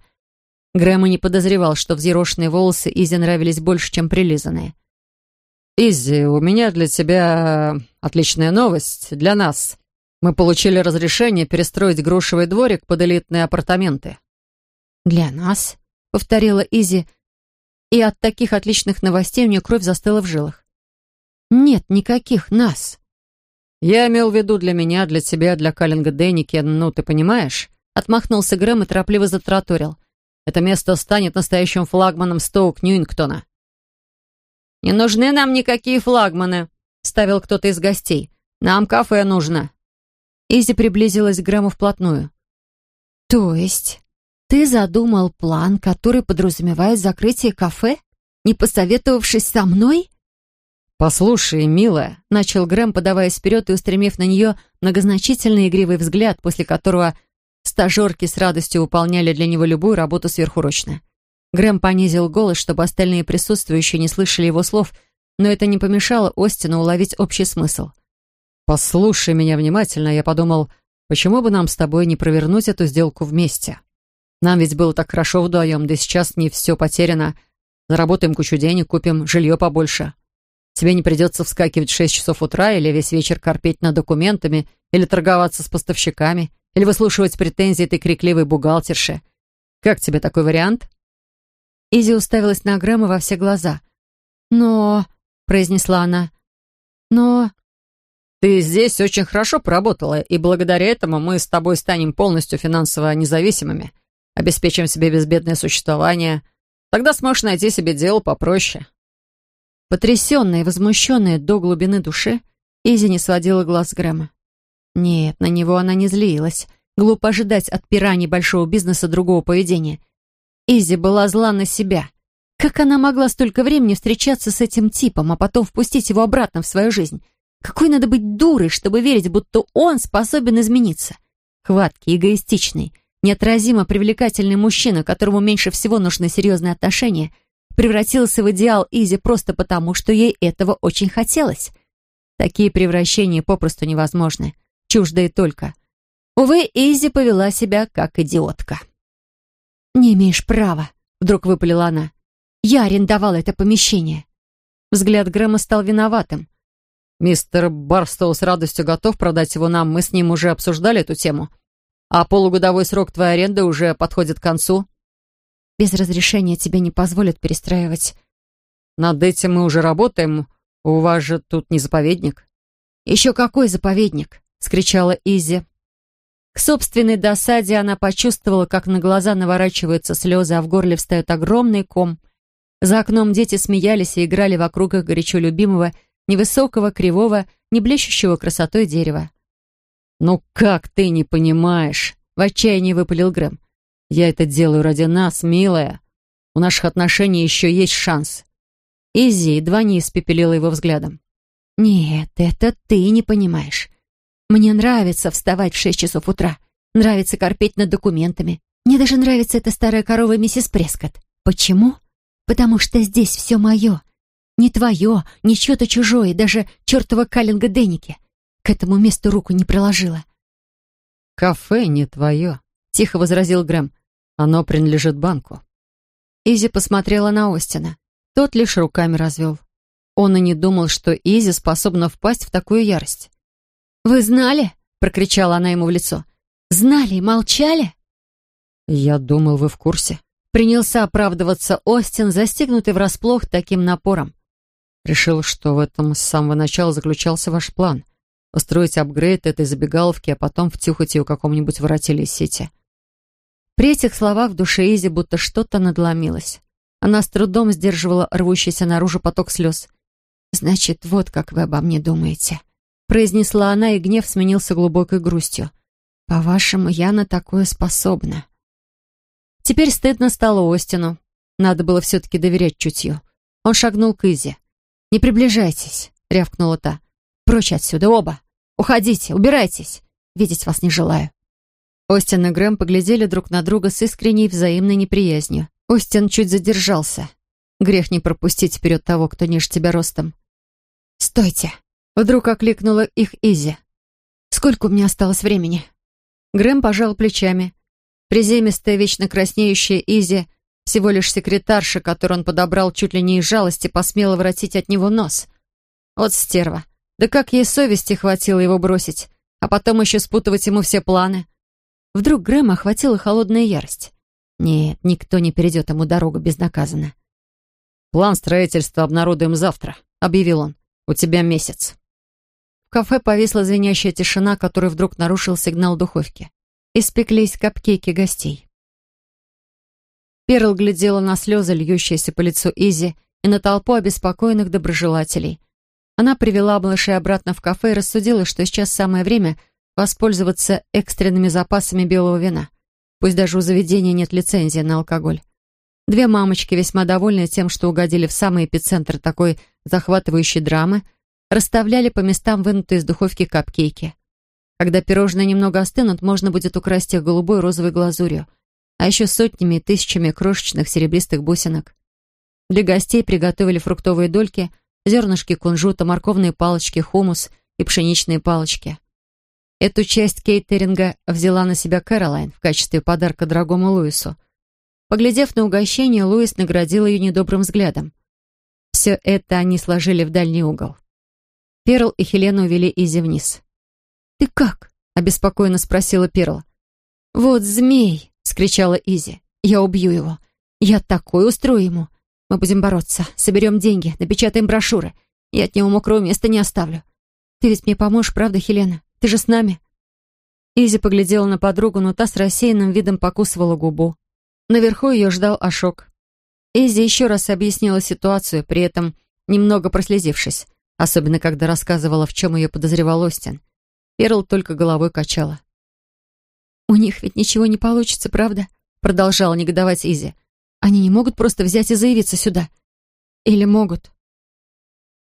Грэм и не подозревал, что взъерошенные волосы Изи нравились больше, чем прилизанные. «Изи, у меня для тебя отличная новость. Для нас. Мы получили разрешение перестроить грушевый дворик под элитные апартаменты». «Для нас?» — повторила Изи, и от таких отличных новостей у нее кровь застыла в жилах. «Нет никаких нас». «Я имел в виду для меня, для тебя, для Каллинга Денники, ну, ты понимаешь?» Отмахнулся Грэм и торопливо затраторил. «Это место станет настоящим флагманом Стоук Ньюингтона». «Не нужны нам никакие флагманы», — ставил кто-то из гостей. «Нам кафе нужно». Изи приблизилась к Грэму вплотную. «То есть ты задумал план, который подразумевает закрытие кафе, не посоветовавшись со мной?» «Послушай, милая», — начал Грэм, подаваясь вперед и устремив на нее многозначительный игривый взгляд, после которого стажерки с радостью выполняли для него любую работу сверхурочно. Грэм понизил голос, чтобы остальные присутствующие не слышали его слов, но это не помешало Остину уловить общий смысл. «Послушай меня внимательно», — я подумал, почему бы нам с тобой не провернуть эту сделку вместе? Нам ведь было так хорошо вдвоем, да сейчас не все потеряно. Заработаем кучу денег, купим жилье побольше. Тебе не придется вскакивать в шесть часов утра или весь вечер корпеть над документами, или торговаться с поставщиками, или выслушивать претензии этой крикливой бухгалтерши. Как тебе такой вариант?» Изи уставилась на Грэма во все глаза. «Но...» — произнесла она. «Но...» «Ты здесь очень хорошо поработала, и благодаря этому мы с тобой станем полностью финансово независимыми, обеспечим себе безбедное существование. Тогда сможешь найти себе дело попроще». Потрясенная и возмущенная до глубины души, Изи не сводила глаз Грэма. Нет, на него она не злилась. Глупо ожидать от пираний большого бизнеса другого поведения. Изи была зла на себя. Как она могла столько времени встречаться с этим типом, а потом впустить его обратно в свою жизнь? Какой надо быть дурой, чтобы верить, будто он способен измениться? Хваткий, эгоистичный, неотразимо привлекательный мужчина, которому меньше всего нужны серьезные отношения — превратился в идеал Изи просто потому, что ей этого очень хотелось. Такие превращения попросту невозможны, чуждые только. Увы, Изи повела себя как идиотка. «Не имеешь права», — вдруг выпалила она. «Я арендовала это помещение». Взгляд Грэма стал виноватым. «Мистер Барстоу с радостью готов продать его нам. Мы с ним уже обсуждали эту тему. А полугодовой срок твоей аренды уже подходит к концу». Без разрешения тебе не позволят перестраивать. Над этим мы уже работаем. У вас же тут не заповедник. Еще какой заповедник? Скричала Изи. К собственной досаде она почувствовала, как на глаза наворачиваются слезы, а в горле встает огромный ком. За окном дети смеялись и играли вокруг их горячо любимого, невысокого, кривого, не блещущего красотой дерева. «Ну как ты не понимаешь?» — в отчаянии выпалил Грэм. Я это делаю ради нас, милая. У наших отношений еще есть шанс». Изи едва не испепелила его взглядом. «Нет, это ты не понимаешь. Мне нравится вставать в шесть часов утра. Нравится корпеть над документами. Мне даже нравится эта старая корова миссис Прескотт. Почему? Потому что здесь все мое. Не твое, не чье-то чужое, даже чертова Каллинга Денники. К этому месту руку не приложила. «Кафе не твое», — тихо возразил Грэм. «Оно принадлежит банку». Изи посмотрела на Остина. Тот лишь руками развел. Он и не думал, что Изи способна впасть в такую ярость. «Вы знали?» — прокричала она ему в лицо. «Знали и молчали?» «Я думал, вы в курсе». Принялся оправдываться Остин, застигнутый врасплох таким напором. Решил, что в этом с самого начала заключался ваш план. Устроить апгрейд этой забегаловки, а потом втюхать ее какому-нибудь воротиле из сети. При этих словах в душе Изи будто что-то надломилось. Она с трудом сдерживала рвущийся наружу поток слез. «Значит, вот как вы обо мне думаете», — произнесла она, и гнев сменился глубокой грустью. «По-вашему, я на такое способна». Теперь стыдно стало Остину. Надо было все-таки доверять чутью. Он шагнул к Изи. «Не приближайтесь», — рявкнула та. «Прочь отсюда, оба! Уходите, убирайтесь! Видеть вас не желаю». Остин и Грэм поглядели друг на друга с искренней взаимной неприязнью. Остин чуть задержался. Грех не пропустить вперед того, кто ниже тебя ростом. «Стойте!» — вдруг окликнула их Изи. «Сколько у меня осталось времени?» Грэм пожал плечами. Приземистая, вечно краснеющая Изи, всего лишь секретарша, которую он подобрал чуть ли не из жалости, посмела воротить от него нос. Вот стерва. Да как ей совести хватило его бросить, а потом еще спутывать ему все планы. Вдруг Грэма охватила холодная ярость. Нет, никто не перейдет ему дорогу безнаказанно. «План строительства обнародуем завтра», — объявил он. «У тебя месяц». В кафе повисла звенящая тишина, которую вдруг нарушил сигнал духовки испеклись капкейки гостей. Перл глядела на слезы, льющиеся по лицу Изи, и на толпу обеспокоенных доброжелателей. Она привела малышей обратно в кафе и рассудила, что сейчас самое время воспользоваться экстренными запасами белого вина. Пусть даже у заведения нет лицензии на алкоголь. Две мамочки, весьма довольные тем, что угодили в самый эпицентр такой захватывающей драмы, расставляли по местам вынутые из духовки капкейки. Когда пирожные немного остынут, можно будет украсть их голубой розовой глазурью, а еще сотнями и тысячами крошечных серебристых бусинок. Для гостей приготовили фруктовые дольки, зернышки кунжута, морковные палочки, хумус и пшеничные палочки. Эту часть кейтеринга взяла на себя Кэролайн в качестве подарка дорогому Луису. Поглядев на угощение, Луис наградил ее недобрым взглядом. Все это они сложили в дальний угол. Перл и Хелену увели Изи вниз. «Ты как?» — обеспокоенно спросила Перл. «Вот змей!» — вскричала Изи. «Я убью его. Я такой устрою ему. Мы будем бороться, соберем деньги, напечатаем брошюры. Я от него мокрого места не оставлю. Ты ведь мне поможешь, правда, Хелена? Ты же с нами?» Изи поглядела на подругу, но та с рассеянным видом покусывала губу. Наверху ее ждал Ашок. Изи еще раз объяснила ситуацию, при этом немного прослезившись, особенно когда рассказывала, в чем ее подозревал Остин. Перл только головой качала. «У них ведь ничего не получится, правда?» Продолжала негодовать Изи. «Они не могут просто взять и заявиться сюда. Или могут?»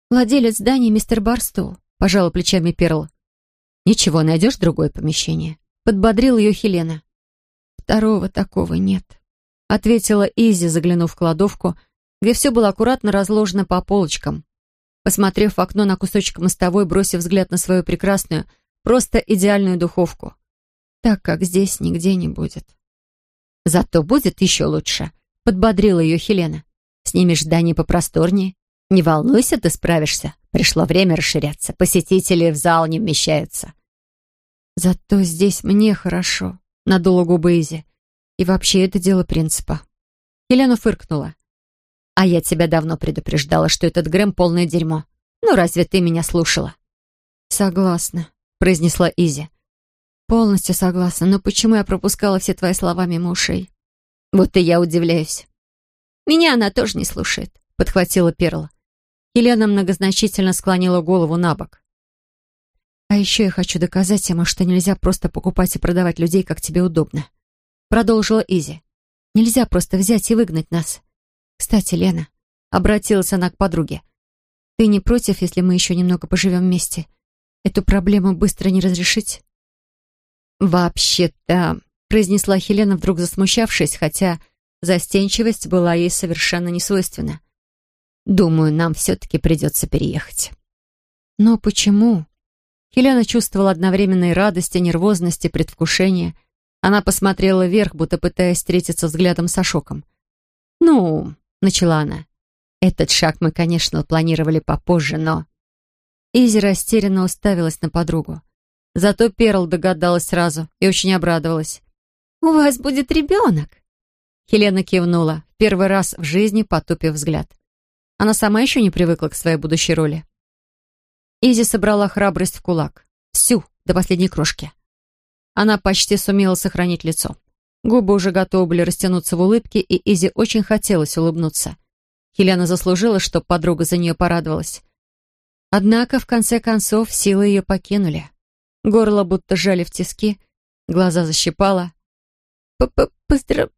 «Владелец здания мистер Барстоу», — пожала плечами Перл. «Ничего, найдешь другое помещение?» Подбодрил ее Хелена. «Второго такого нет», — ответила Изи, заглянув в кладовку, где все было аккуратно разложено по полочкам. Посмотрев в окно на кусочек мостовой, бросив взгляд на свою прекрасную, Просто идеальную духовку. Так как здесь нигде не будет. Зато будет еще лучше, подбодрила ее Хелена. Снимешь здание попросторнее. Не волнуйся, ты справишься. Пришло время расширяться. Посетители в зал не вмещаются. Зато здесь мне хорошо, надула губы Изи. И вообще это дело принципа. Хелена фыркнула. А я тебя давно предупреждала, что этот Грэм полное дерьмо. Ну, разве ты меня слушала? Согласна, произнесла Изи. «Полностью согласна, но почему я пропускала все твои слова мимо ушей?» «Вот и я удивляюсь». «Меня она тоже не слушает», — подхватила Перла. Елена многозначительно склонила голову на бок. «А еще я хочу доказать ему, что нельзя просто покупать и продавать людей, как тебе удобно», — продолжила Изи. «Нельзя просто взять и выгнать нас. Кстати, Лена», — обратилась она к подруге, «ты не против, если мы еще немного поживем вместе? Эту проблему быстро не разрешить?» «Вообще-то», — произнесла Хелена, вдруг засмущавшись, хотя застенчивость была ей совершенно не свойственна. «Думаю, нам все-таки придется переехать». «Но почему?» Хелена чувствовала одновременно и радость, и нервозность, и предвкушение. Она посмотрела вверх, будто пытаясь встретиться взглядом со шоком. «Ну», — начала она, — «этот шаг мы, конечно, планировали попозже, но...» Изи растерянно уставилась на подругу. Зато Перл догадалась сразу и очень обрадовалась. «У вас будет ребенок!» Хелена кивнула, первый раз в жизни потупив взгляд. Она сама еще не привыкла к своей будущей роли. Изи собрала храбрость в кулак. Всю, до последней крошки. Она почти сумела сохранить лицо. Губы уже готовы были растянуться в улыбке, и Изи очень хотелось улыбнуться. Хелена заслужила, чтобы подруга за нее порадовалась. Однако, в конце концов, силы ее покинули. Горло будто сжали в тиски, глаза защипало. п п поздрав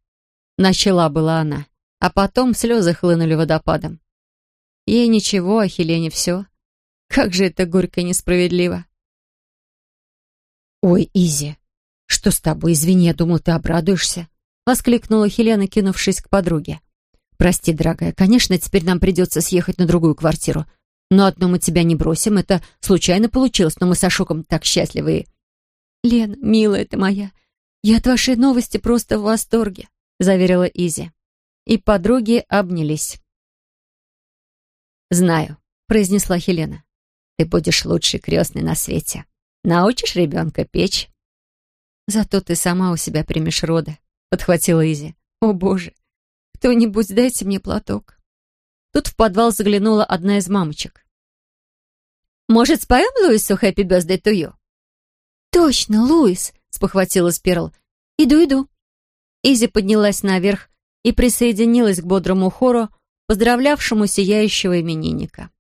Начала была она, а потом слезы хлынули водопадом. Ей ничего, а Хелене все. Как же это горько и несправедливо. «Ой, Изи, что с тобой? Извини, я думал, ты обрадуешься», — воскликнула Хелена, кинувшись к подруге. «Прости, дорогая, конечно, теперь нам придется съехать на другую квартиру. Но одно мы тебя не бросим, это случайно получилось, но мы со Шоком так счастливы». «Лен, милая ты моя, я от вашей новости просто в восторге», — заверила Изи. И подруги обнялись. «Знаю», — произнесла Хелена. «Ты будешь лучшей крестной на свете. Научишь ребенка печь?» «Зато ты сама у себя примешь роды», — подхватила Изи. «О, Боже! Кто-нибудь дайте мне платок». Тут в подвал заглянула одна из мамочек. «Может, споем Луису «Хэппи Бёздэй ту ю»?» «Точно, Луис!» — спохватилась Перл. «Иду, иду». Изи поднялась наверх и присоединилась к бодрому хору, поздравлявшему сияющего именинника.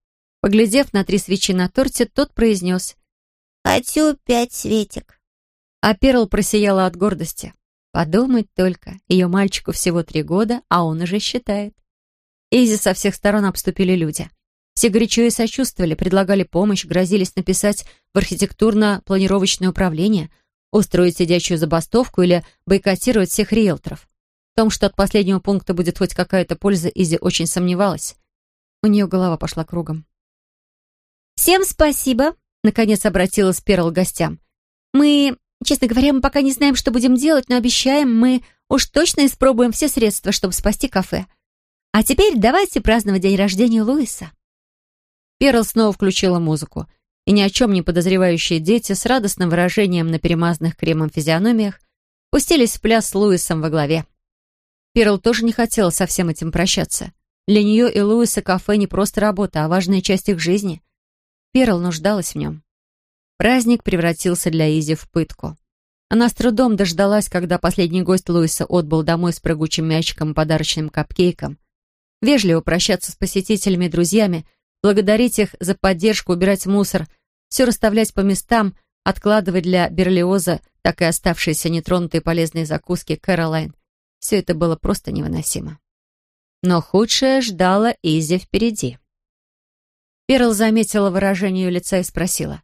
Поглядев на три свечи на торте, тот произнес «Хочу пять светик». А Перл просияла от гордости. Подумать только, ее мальчику всего три года, а он уже считает. Изи со всех сторон обступили люди. Все горячо и сочувствовали, предлагали помощь, грозились написать в архитектурно-планировочное управление, устроить сидячую забастовку или бойкотировать всех риэлторов. Том, что от последнего пункта будет хоть какая-то польза, Изи очень сомневалась. У нее голова пошла кругом. «Всем спасибо», — наконец обратилась Перл к гостям. «Мы, честно говоря, мы пока не знаем, что будем делать, но обещаем, мы уж точно испробуем все средства, чтобы спасти кафе. А теперь давайте праздновать день рождения Луиса». Перл снова включила музыку, и ни о чем не подозревающие дети с радостным выражением на перемазанных кремом физиономиях пустились в пляс с Луисом во главе. Перл тоже не хотела со всем этим прощаться. Для нее и Луиса кафе не просто работа, а важная часть их жизни. Перл нуждалась в нем. Праздник превратился для Изи в пытку. Она с трудом дождалась, когда последний гость Луиса отбыл домой с прыгучим мячиком и подарочным капкейком. Вежливо прощаться с посетителями и друзьями, благодарить их за поддержку, убирать мусор, все расставлять по местам, откладывать для Берлиоза так и оставшиеся нетронутые полезные закуски Кэролайн. Все это было просто невыносимо. Но худшее ждало Изи впереди. Перл заметила выражение ее лица и спросила.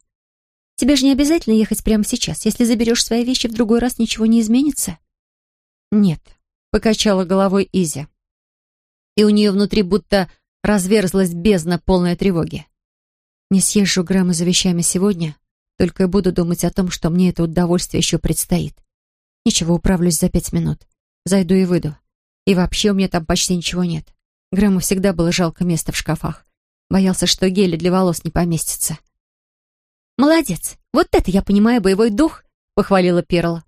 «Тебе же не обязательно ехать прямо сейчас. Если заберешь свои вещи в другой раз, ничего не изменится?» «Нет», — покачала головой Изи. И у нее внутри будто разверзлась бездна полной тревоги. «Не съезжу грамма за вещами сегодня, только буду думать о том, что мне это удовольствие еще предстоит. Ничего, управлюсь за пять минут. Зайду и выйду. И вообще у меня там почти ничего нет. Грэму всегда было жалко места в шкафах. Боялся, что гели для волос не поместится. «Молодец! Вот это я понимаю боевой дух!» — похвалила Перла.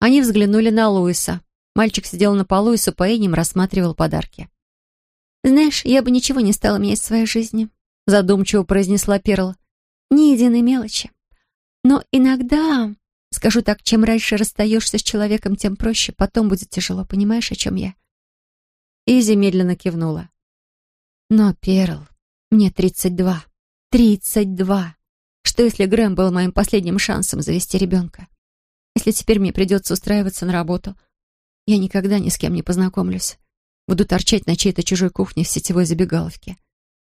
Они взглянули на Луиса. Мальчик сидел на полу и с упоением рассматривал подарки. «Знаешь, я бы ничего не стала менять в своей жизни», — задумчиво произнесла Перла. «Ни единой мелочи. Но иногда Скажу так, чем раньше расстаешься с человеком, тем проще. Потом будет тяжело, понимаешь, о чем я?» Изи медленно кивнула. «Но, Перл, мне тридцать два. Тридцать два. Что, если Грэм был моим последним шансом завести ребенка? Если теперь мне придется устраиваться на работу, я никогда ни с кем не познакомлюсь. Буду торчать на чьей-то чужой кухне в сетевой забегаловке.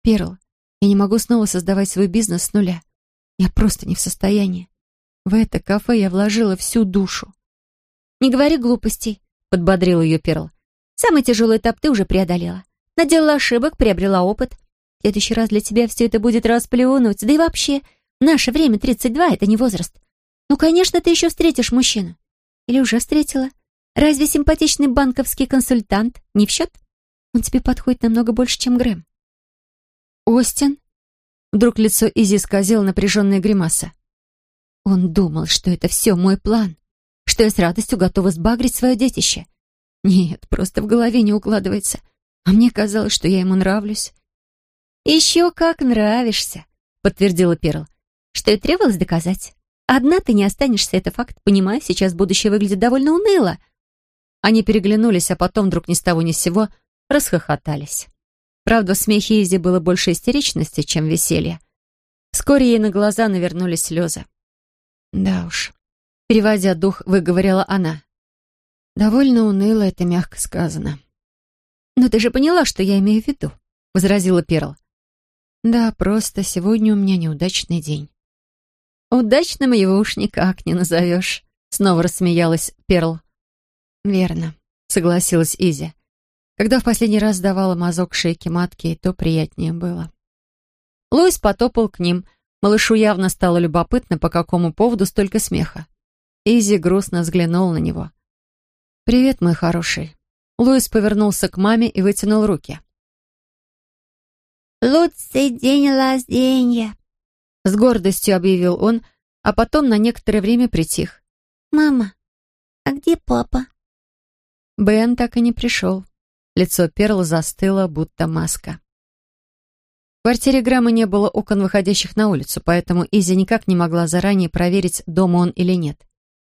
Перл, я не могу снова создавать свой бизнес с нуля. Я просто не в состоянии. В это кафе я вложила всю душу. «Не говори глупостей», — подбодрил ее Перл. «Самый тяжелый этап ты уже преодолела. Наделала ошибок, приобрела опыт. В следующий раз для тебя все это будет расплюнуть. Да и вообще, наше время 32 — это не возраст. Ну, конечно, ты еще встретишь мужчину. Или уже встретила? Разве симпатичный банковский консультант не в счет? Он тебе подходит намного больше, чем Грэм. Остин? Вдруг лицо Изи исказило напряженная гримаса. Он думал, что это все мой план, что я с радостью готова сбагрить свое детище. Нет, просто в голове не укладывается. А мне казалось, что я ему нравлюсь. «Еще как нравишься», — подтвердила Перл. «Что и требовалось доказать. Одна ты не останешься, это факт. Понимаю, сейчас будущее выглядит довольно уныло». Они переглянулись, а потом вдруг ни с того ни с сего расхохотались. Правда, в смехе Изи было больше истеричности, чем веселья. Вскоре ей на глаза навернулись слезы. «Да уж», — переводя дух, выговорила она. «Довольно уныло это мягко сказано». «Но ты же поняла, что я имею в виду», — возразила Перл. «Да, просто сегодня у меня неудачный день». «Удачным его уж никак не назовешь», — снова рассмеялась Перл. «Верно», — согласилась Изи. Когда в последний раз давала мазок шейки матки, то приятнее было. Луис потопал к ним. Малышу явно стало любопытно, по какому поводу столько смеха. Изи грустно взглянул на него. «Привет, мой хороший». Луис повернулся к маме и вытянул руки. «Лучший день рождения», — с гордостью объявил он, а потом на некоторое время притих. «Мама, а где папа?» Бен так и не пришел. Лицо Перл застыло, будто маска. В квартире Грэма не было окон, выходящих на улицу, поэтому Изи никак не могла заранее проверить, дома он или нет.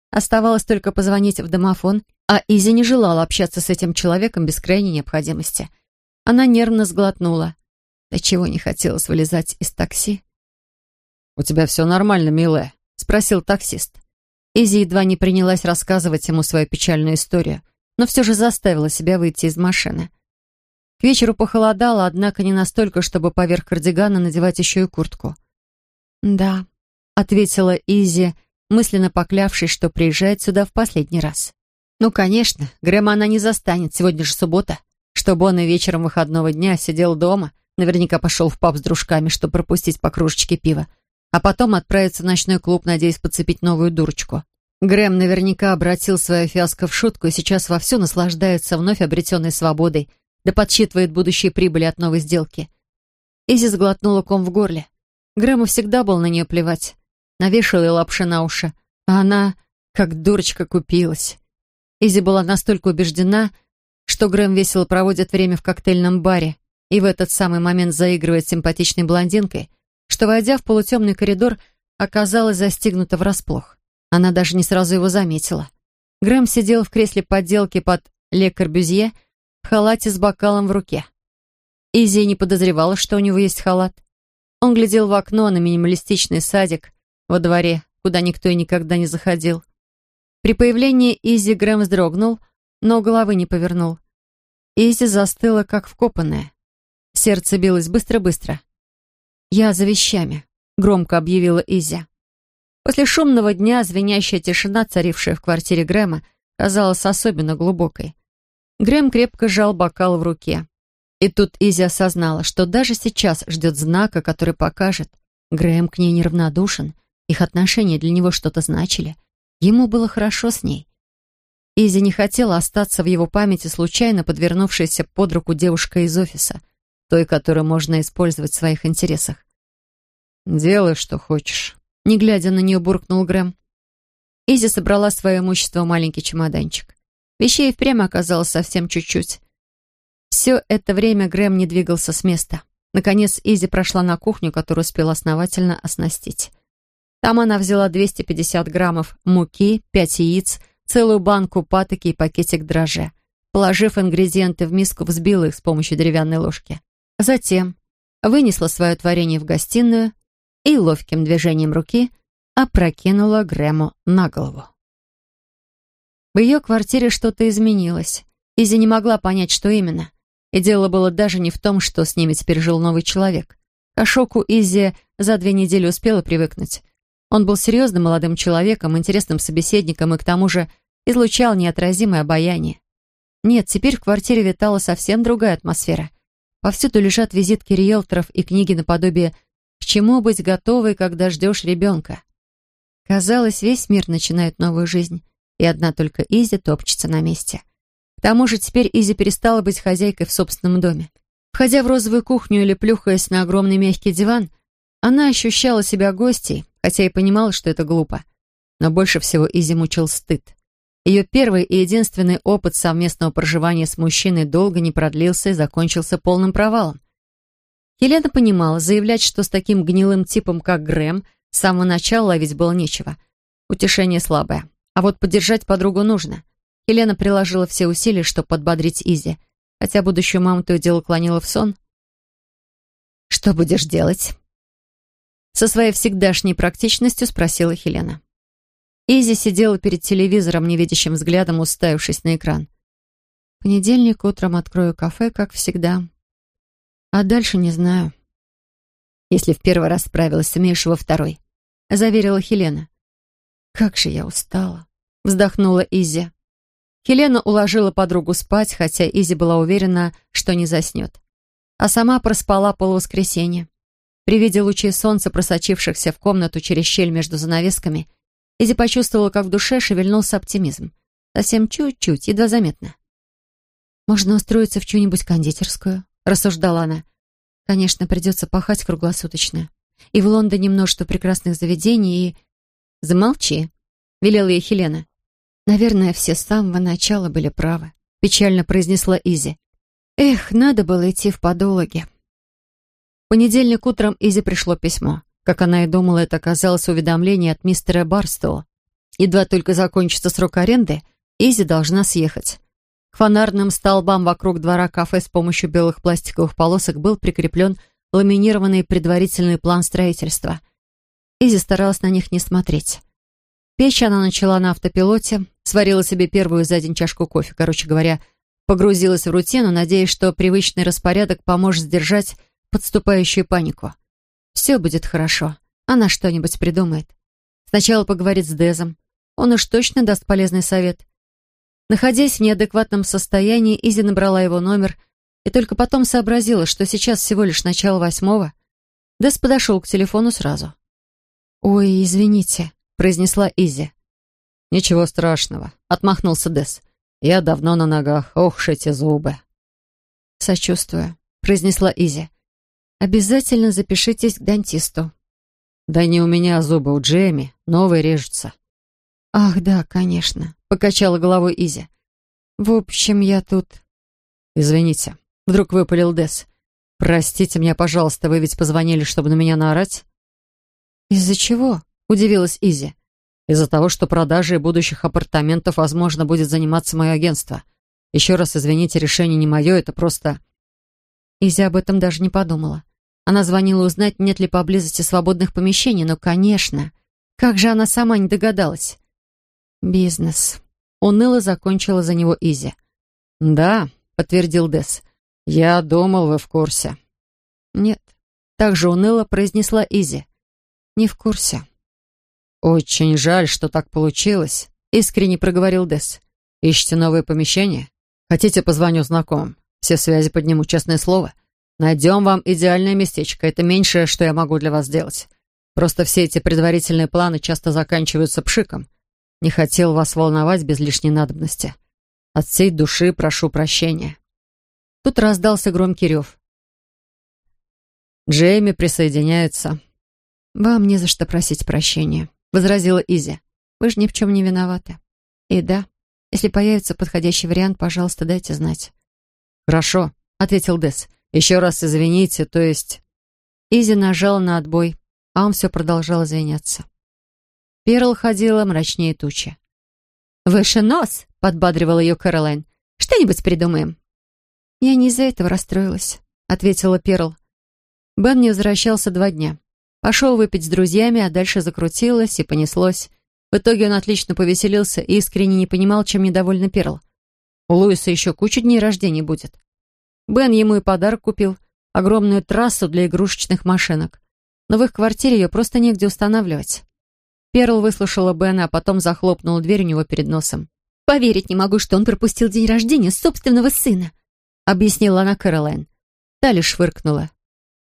Оставалось только позвонить в домофон, а Изи не желала общаться с этим человеком без крайней необходимости. Она нервно сглотнула. До чего не хотелось вылезать из такси. «У тебя все нормально, милая?» — спросил таксист. Изи едва не принялась рассказывать ему свою печальную историю — но все же заставила себя выйти из машины. К вечеру похолодало, однако не настолько, чтобы поверх кардигана надевать еще и куртку. «Да», — ответила Изи, мысленно поклявшись, что приезжает сюда в последний раз. «Ну, конечно, Грэма она не застанет, сегодня же суббота. Чтобы он и вечером выходного дня сидел дома, наверняка пошел в паб с дружками, чтобы пропустить по кружечке пива, а потом отправиться в ночной клуб, надеясь подцепить новую дурочку. Грэм наверняка обратил свою фиаско в шутку и сейчас вовсю наслаждается вновь обретенной свободой, да подсчитывает будущие прибыли от новой сделки. Изи сглотнула ком в горле. Грэму всегда был на нее плевать. Навешала и лапши на уши, а она, как дурочка, купилась. Изи была настолько убеждена, что Грэм весело проводит время в коктейльном баре и в этот самый момент заигрывает симпатичной блондинкой, что, войдя в полутемный коридор, оказалась застигнута врасплох. Она даже не сразу его заметила. Грэм сидел в кресле подделки под Ле Корбюзье в халате с бокалом в руке. Изи не подозревала, что у него есть халат. Он глядел в окно на минималистичный садик во дворе, куда никто и никогда не заходил. При появлении Изи Грэм вздрогнул, но головы не повернул. Изи застыла, как вкопанная. Сердце билось быстро-быстро. «Я за вещами», — громко объявила Изи. После шумного дня звенящая тишина, царившая в квартире Грэма, казалась особенно глубокой. Грэм крепко сжал бокал в руке. И тут Изи осознала, что даже сейчас ждет знака, который покажет. Грэм к ней неравнодушен, их отношения для него что-то значили. Ему было хорошо с ней. Изи не хотела остаться в его памяти случайно подвернувшейся под руку девушкой из офиса, той, которую можно использовать в своих интересах. «Делай, что хочешь», не глядя на нее, буркнул Грэм. Изи собрала свое имущество в маленький чемоданчик. Вещей впрямь оказалось совсем чуть-чуть. Все это время Грэм не двигался с места. Наконец Изи прошла на кухню, которую успела основательно оснастить. Там она взяла 250 граммов муки, 5 яиц, целую банку патоки и пакетик дрожжа. Положив ингредиенты в миску, взбила их с помощью деревянной ложки. Затем вынесла свое творение в гостиную и ловким движением руки опрокинула Грэму на голову. В ее квартире что-то изменилось. Изи не могла понять, что именно. И дело было даже не в том, что с ними теперь жил новый человек. К шоку Изи за две недели успела привыкнуть. Он был серьезным молодым человеком, интересным собеседником и к тому же излучал неотразимое обаяние. Нет, теперь в квартире витала совсем другая атмосфера. Повсюду лежат визитки риэлторов и книги наподобие чему быть готовой, когда ждешь ребенка? Казалось, весь мир начинает новую жизнь, и одна только Изи топчется на месте. К тому же теперь Изи перестала быть хозяйкой в собственном доме. Входя в розовую кухню или плюхаясь на огромный мягкий диван, она ощущала себя гостьей, хотя и понимала, что это глупо. Но больше всего Изи мучил стыд. Ее первый и единственный опыт совместного проживания с мужчиной долго не продлился и закончился полным провалом. Елена понимала, заявлять, что с таким гнилым типом, как Грэм, с самого начала ловить было нечего. Утешение слабое. А вот поддержать подругу нужно. Елена приложила все усилия, чтобы подбодрить Изи, хотя будущую маму то и дело клонила в сон. «Что будешь делать?» Со своей всегдашней практичностью спросила Хелена. Изи сидела перед телевизором, невидящим взглядом уставившись на экран. «Понедельник утром открою кафе, как всегда. А дальше не знаю». «Если в первый раз справилась, сумеешь во второй», — заверила Хелена. «Как же я устала», — вздохнула Изи. Хелена уложила подругу спать, хотя Изи была уверена, что не заснет. А сама проспала полувоскресенье. При виде лучей солнца, просочившихся в комнату через щель между занавесками, Изи почувствовала, как в душе шевельнулся оптимизм. Совсем чуть-чуть, едва заметно. «Можно устроиться в чью-нибудь кондитерскую», — рассуждала она. «Конечно, придется пахать круглосуточно. И в Лондоне множество прекрасных заведений, и...» «Замолчи», — велела ей Хелена. «Наверное, все с самого начала были правы», — печально произнесла Изи. «Эх, надо было идти в подологи». В понедельник утром Изи пришло письмо. Как она и думала, это оказалось уведомление от мистера Барстоу. Едва только закончится срок аренды, Изи должна съехать. К фонарным столбам вокруг двора кафе с помощью белых пластиковых полосок был прикреплен ламинированный предварительный план строительства. Изи старалась на них не смотреть. Печь она начала на автопилоте, сварила себе первую за день чашку кофе, короче говоря, погрузилась в рутину, надеясь, что привычный распорядок поможет сдержать подступающую панику. Все будет хорошо. Она что-нибудь придумает. Сначала поговорит с Дезом. Он уж точно даст полезный совет. Находясь в неадекватном состоянии, Изи набрала его номер и только потом сообразила, что сейчас всего лишь начало восьмого. Дез подошел к телефону сразу. «Ой, извините», — произнесла Изи. «Ничего страшного», — отмахнулся Дез. «Я давно на ногах. Ох, эти зубы». «Сочувствую», — произнесла Изи. Обязательно запишитесь к дантисту. Да не у меня зубы, у Джейми. Новые режутся. Ах, да, конечно. Покачала головой Изи. В общем, я тут... Извините. Вдруг выпалил Дес. Простите меня, пожалуйста, вы ведь позвонили, чтобы на меня наорать? Из-за чего? Удивилась Изи. Из-за того, что продажей будущих апартаментов, возможно, будет заниматься мое агентство. Еще раз извините, решение не мое, это просто... Изи об этом даже не подумала. Она звонила узнать, нет ли поблизости свободных помещений, но, конечно, как же она сама не догадалась? Бизнес. Уныло закончила за него Изи. «Да», — подтвердил Дес. «Я думал, вы в курсе». «Нет», — также уныло произнесла Изи. «Не в курсе». «Очень жаль, что так получилось», — искренне проговорил Дес. «Ищете новые помещения? Хотите, позвоню знакомым? Все связи подниму, честное слово. Найдем вам идеальное местечко. Это меньшее, что я могу для вас сделать. Просто все эти предварительные планы часто заканчиваются пшиком. Не хотел вас волновать без лишней надобности. От всей души прошу прощения». Тут раздался громкий рев. Джейми присоединяется. «Вам не за что просить прощения», — возразила Изи. «Вы же ни в чем не виноваты. И да, если появится подходящий вариант, пожалуйста, дайте знать». «Хорошо», — ответил Десс. Еще раз извините, то есть...» Изи нажал на отбой, а он все продолжал извиняться. Перл ходила мрачнее тучи. «Выше нос!» — подбадривала ее Кэролайн. «Что-нибудь придумаем». «Я не из-за этого расстроилась», — ответила Перл. Бен не возвращался два дня. Пошел выпить с друзьями, а дальше закрутилось и понеслось. В итоге он отлично повеселился и искренне не понимал, чем недовольна Перл. У Луиса еще куча дней рождения будет. Бен ему и подарок купил. Огромную трассу для игрушечных машинок. Но в их квартире ее просто негде устанавливать. Перл выслушала Бена, а потом захлопнула дверь у него перед носом. «Поверить не могу, что он пропустил день рождения собственного сына», объяснила она Кэролайн. Та лишь фыркнула.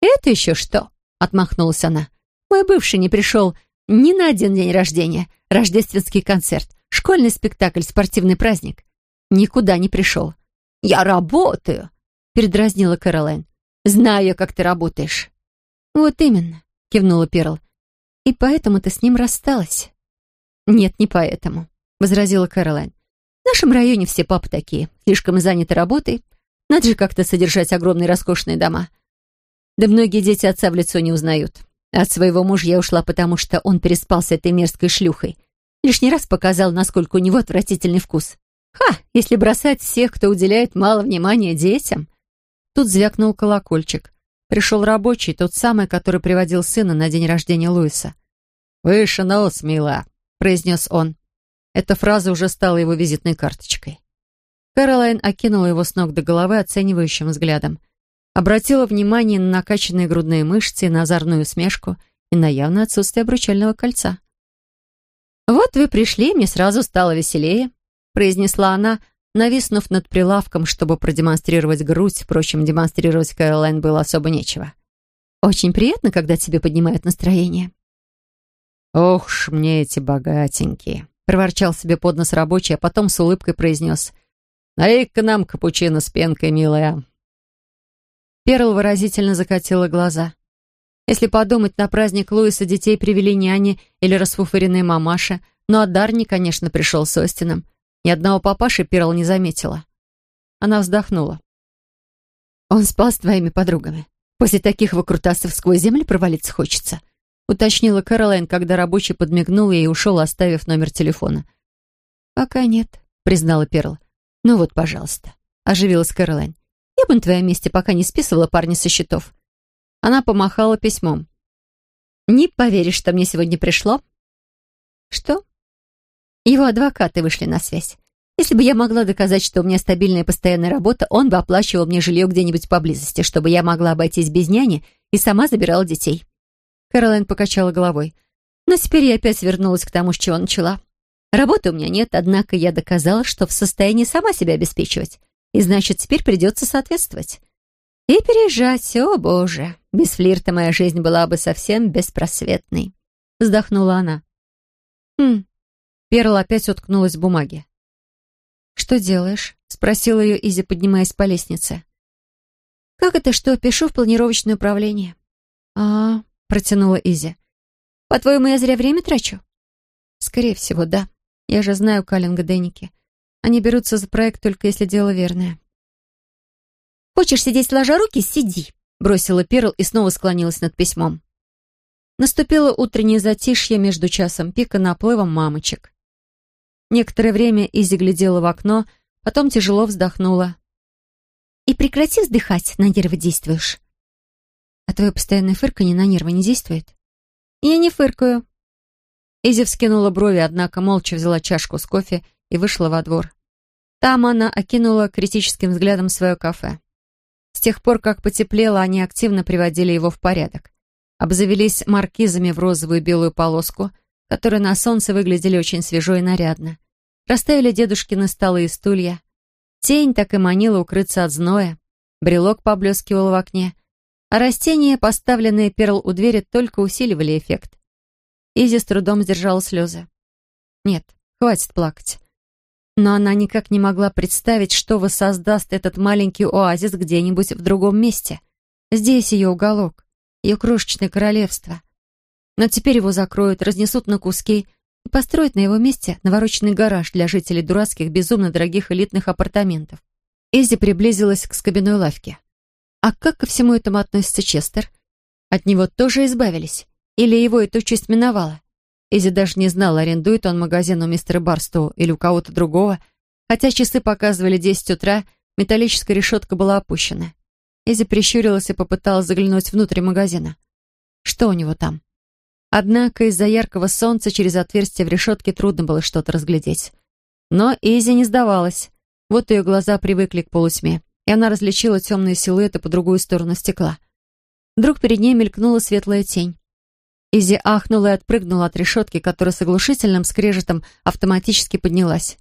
«Это еще что?» Отмахнулась она. «Мой бывший не пришел ни на один день рождения, рождественский концерт, школьный спектакль, спортивный праздник. Никуда не пришел. «Я работаю», — передразнила Кэролайн. «Знаю, как ты работаешь». «Вот именно», — кивнула Перл. «И поэтому ты с ним рассталась». «Нет, не поэтому», — возразила Кэролайн. «В нашем районе все папы такие, слишком заняты работой. Надо же как-то содержать огромные роскошные дома. Да многие дети отца в лицо не узнают. От своего мужа я ушла, потому что он переспал с этой мерзкой шлюхой. Лишний раз показал, насколько у него отвратительный вкус. Ха, если бросать всех, кто уделяет мало внимания детям. Тут звякнул колокольчик. Пришел рабочий, тот самый, который приводил сына на день рождения Луиса. «Выше нос, мила», — произнес он. Эта фраза уже стала его визитной карточкой. Кэролайн окинула его с ног до головы оценивающим взглядом. Обратила внимание на накачанные грудные мышцы, на озорную усмешку и на явное отсутствие обручального кольца. «Вот вы пришли, мне сразу стало веселее», — произнесла она, нависнув над прилавком, чтобы продемонстрировать грудь. Впрочем, демонстрировать Кэролайн было особо нечего. «Очень приятно, когда тебе поднимают настроение». «Ох ж мне эти богатенькие», — проворчал себе под нос рабочий, а потом с улыбкой произнес. «Налей-ка нам капучино с пенкой, милая». Перл выразительно закатила глаза. Если подумать, на праздник Луиса детей привели няни или расфуфыренные мамаши, но Адарни, конечно, пришел с Остином. Ни одного папаши Перл не заметила. Она вздохнула. «Он спал с твоими подругами. После таких выкрутасов сквозь землю провалиться хочется», уточнила Кэролайн, когда рабочий подмигнул ей и ушел, оставив номер телефона. «Пока нет», — признала Перл. «Ну вот, пожалуйста», — оживилась Кэролайн. Я бы на твоем месте пока не списывала парня со счетов. Она помахала письмом. Не поверишь, что мне сегодня пришло? Что? Его адвокаты вышли на связь. Если бы я могла доказать, что у меня стабильная постоянная работа, он бы оплачивал мне жилье где-нибудь поблизости, чтобы я могла обойтись без няни и сама забирала детей. Кэролайн покачала головой. Но теперь я опять вернулась к тому, с чего начала. Работы у меня нет, однако я доказала, что в состоянии сама себя обеспечивать. И значит, теперь придется соответствовать. И переезжать, о боже, без флирта моя жизнь была бы совсем беспросветной. Вздохнула она. Хм. Перл опять уткнулась в бумаге. «Что делаешь?» — спросила ее Изи, поднимаясь по лестнице. «Как это что? Пишу в планировочное управление». «А, -а протянула Изи. «По-твоему, я зря время трачу?» «Скорее всего, да. Я же знаю Каллинга Денники. Они берутся за проект только если дело верное. «Хочешь сидеть сложа руки? Сиди!» бросила Перл и снова склонилась над письмом. Наступило утреннее затишье между часом пика и наплывом мамочек. Некоторое время Изи глядела в окно, потом тяжело вздохнула. «И прекрати вздыхать, на нервы действуешь». «А твое постоянное фырканье на нервы не действует?» «Я не фыркаю». Изи вскинула брови, однако молча взяла чашку с кофе и вышла во двор. Там она окинула критическим взглядом свое кафе. С тех пор, как потеплело, они активно приводили его в порядок. Обзавелись маркизами в розовую и белую полоску, которые на солнце выглядели очень свежо и нарядно. Расставили дедушкины столы и стулья. Тень так и манила укрыться от зноя. Брелок поблескивал в окне. А растения, поставленные перл у двери, только усиливали эффект. Изи с трудом сдержала слезы. Нет, хватит плакать. Но она никак не могла представить, что воссоздаст этот маленький оазис где-нибудь в другом месте. Здесь ее уголок, ее крошечное королевство. Но теперь его закроют, разнесут на куски и построят на его месте навороченный гараж для жителей дурацких, безумно дорогих элитных апартаментов. Изи приблизилась к скобяной лавке. А как ко всему этому относится Честер? От него тоже избавились? Или его эта участь миновала? Изи даже не знала, арендует он магазин у мистера Барстоу или у кого-то другого. Хотя часы показывали 10 утра, металлическая решетка была опущена. Изи прищурилась и попыталась заглянуть внутрь магазина. Что у него там? Однако из-за яркого солнца через отверстие в решетке трудно было что-то разглядеть. Но Изи не сдавалась. Вот ее глаза привыкли к полутьме, и она различила темные силуэты по другую сторону стекла. Вдруг перед ней мелькнула светлая тень. Изи ахнула и отпрыгнула от решетки, которая с оглушительным скрежетом автоматически поднялась.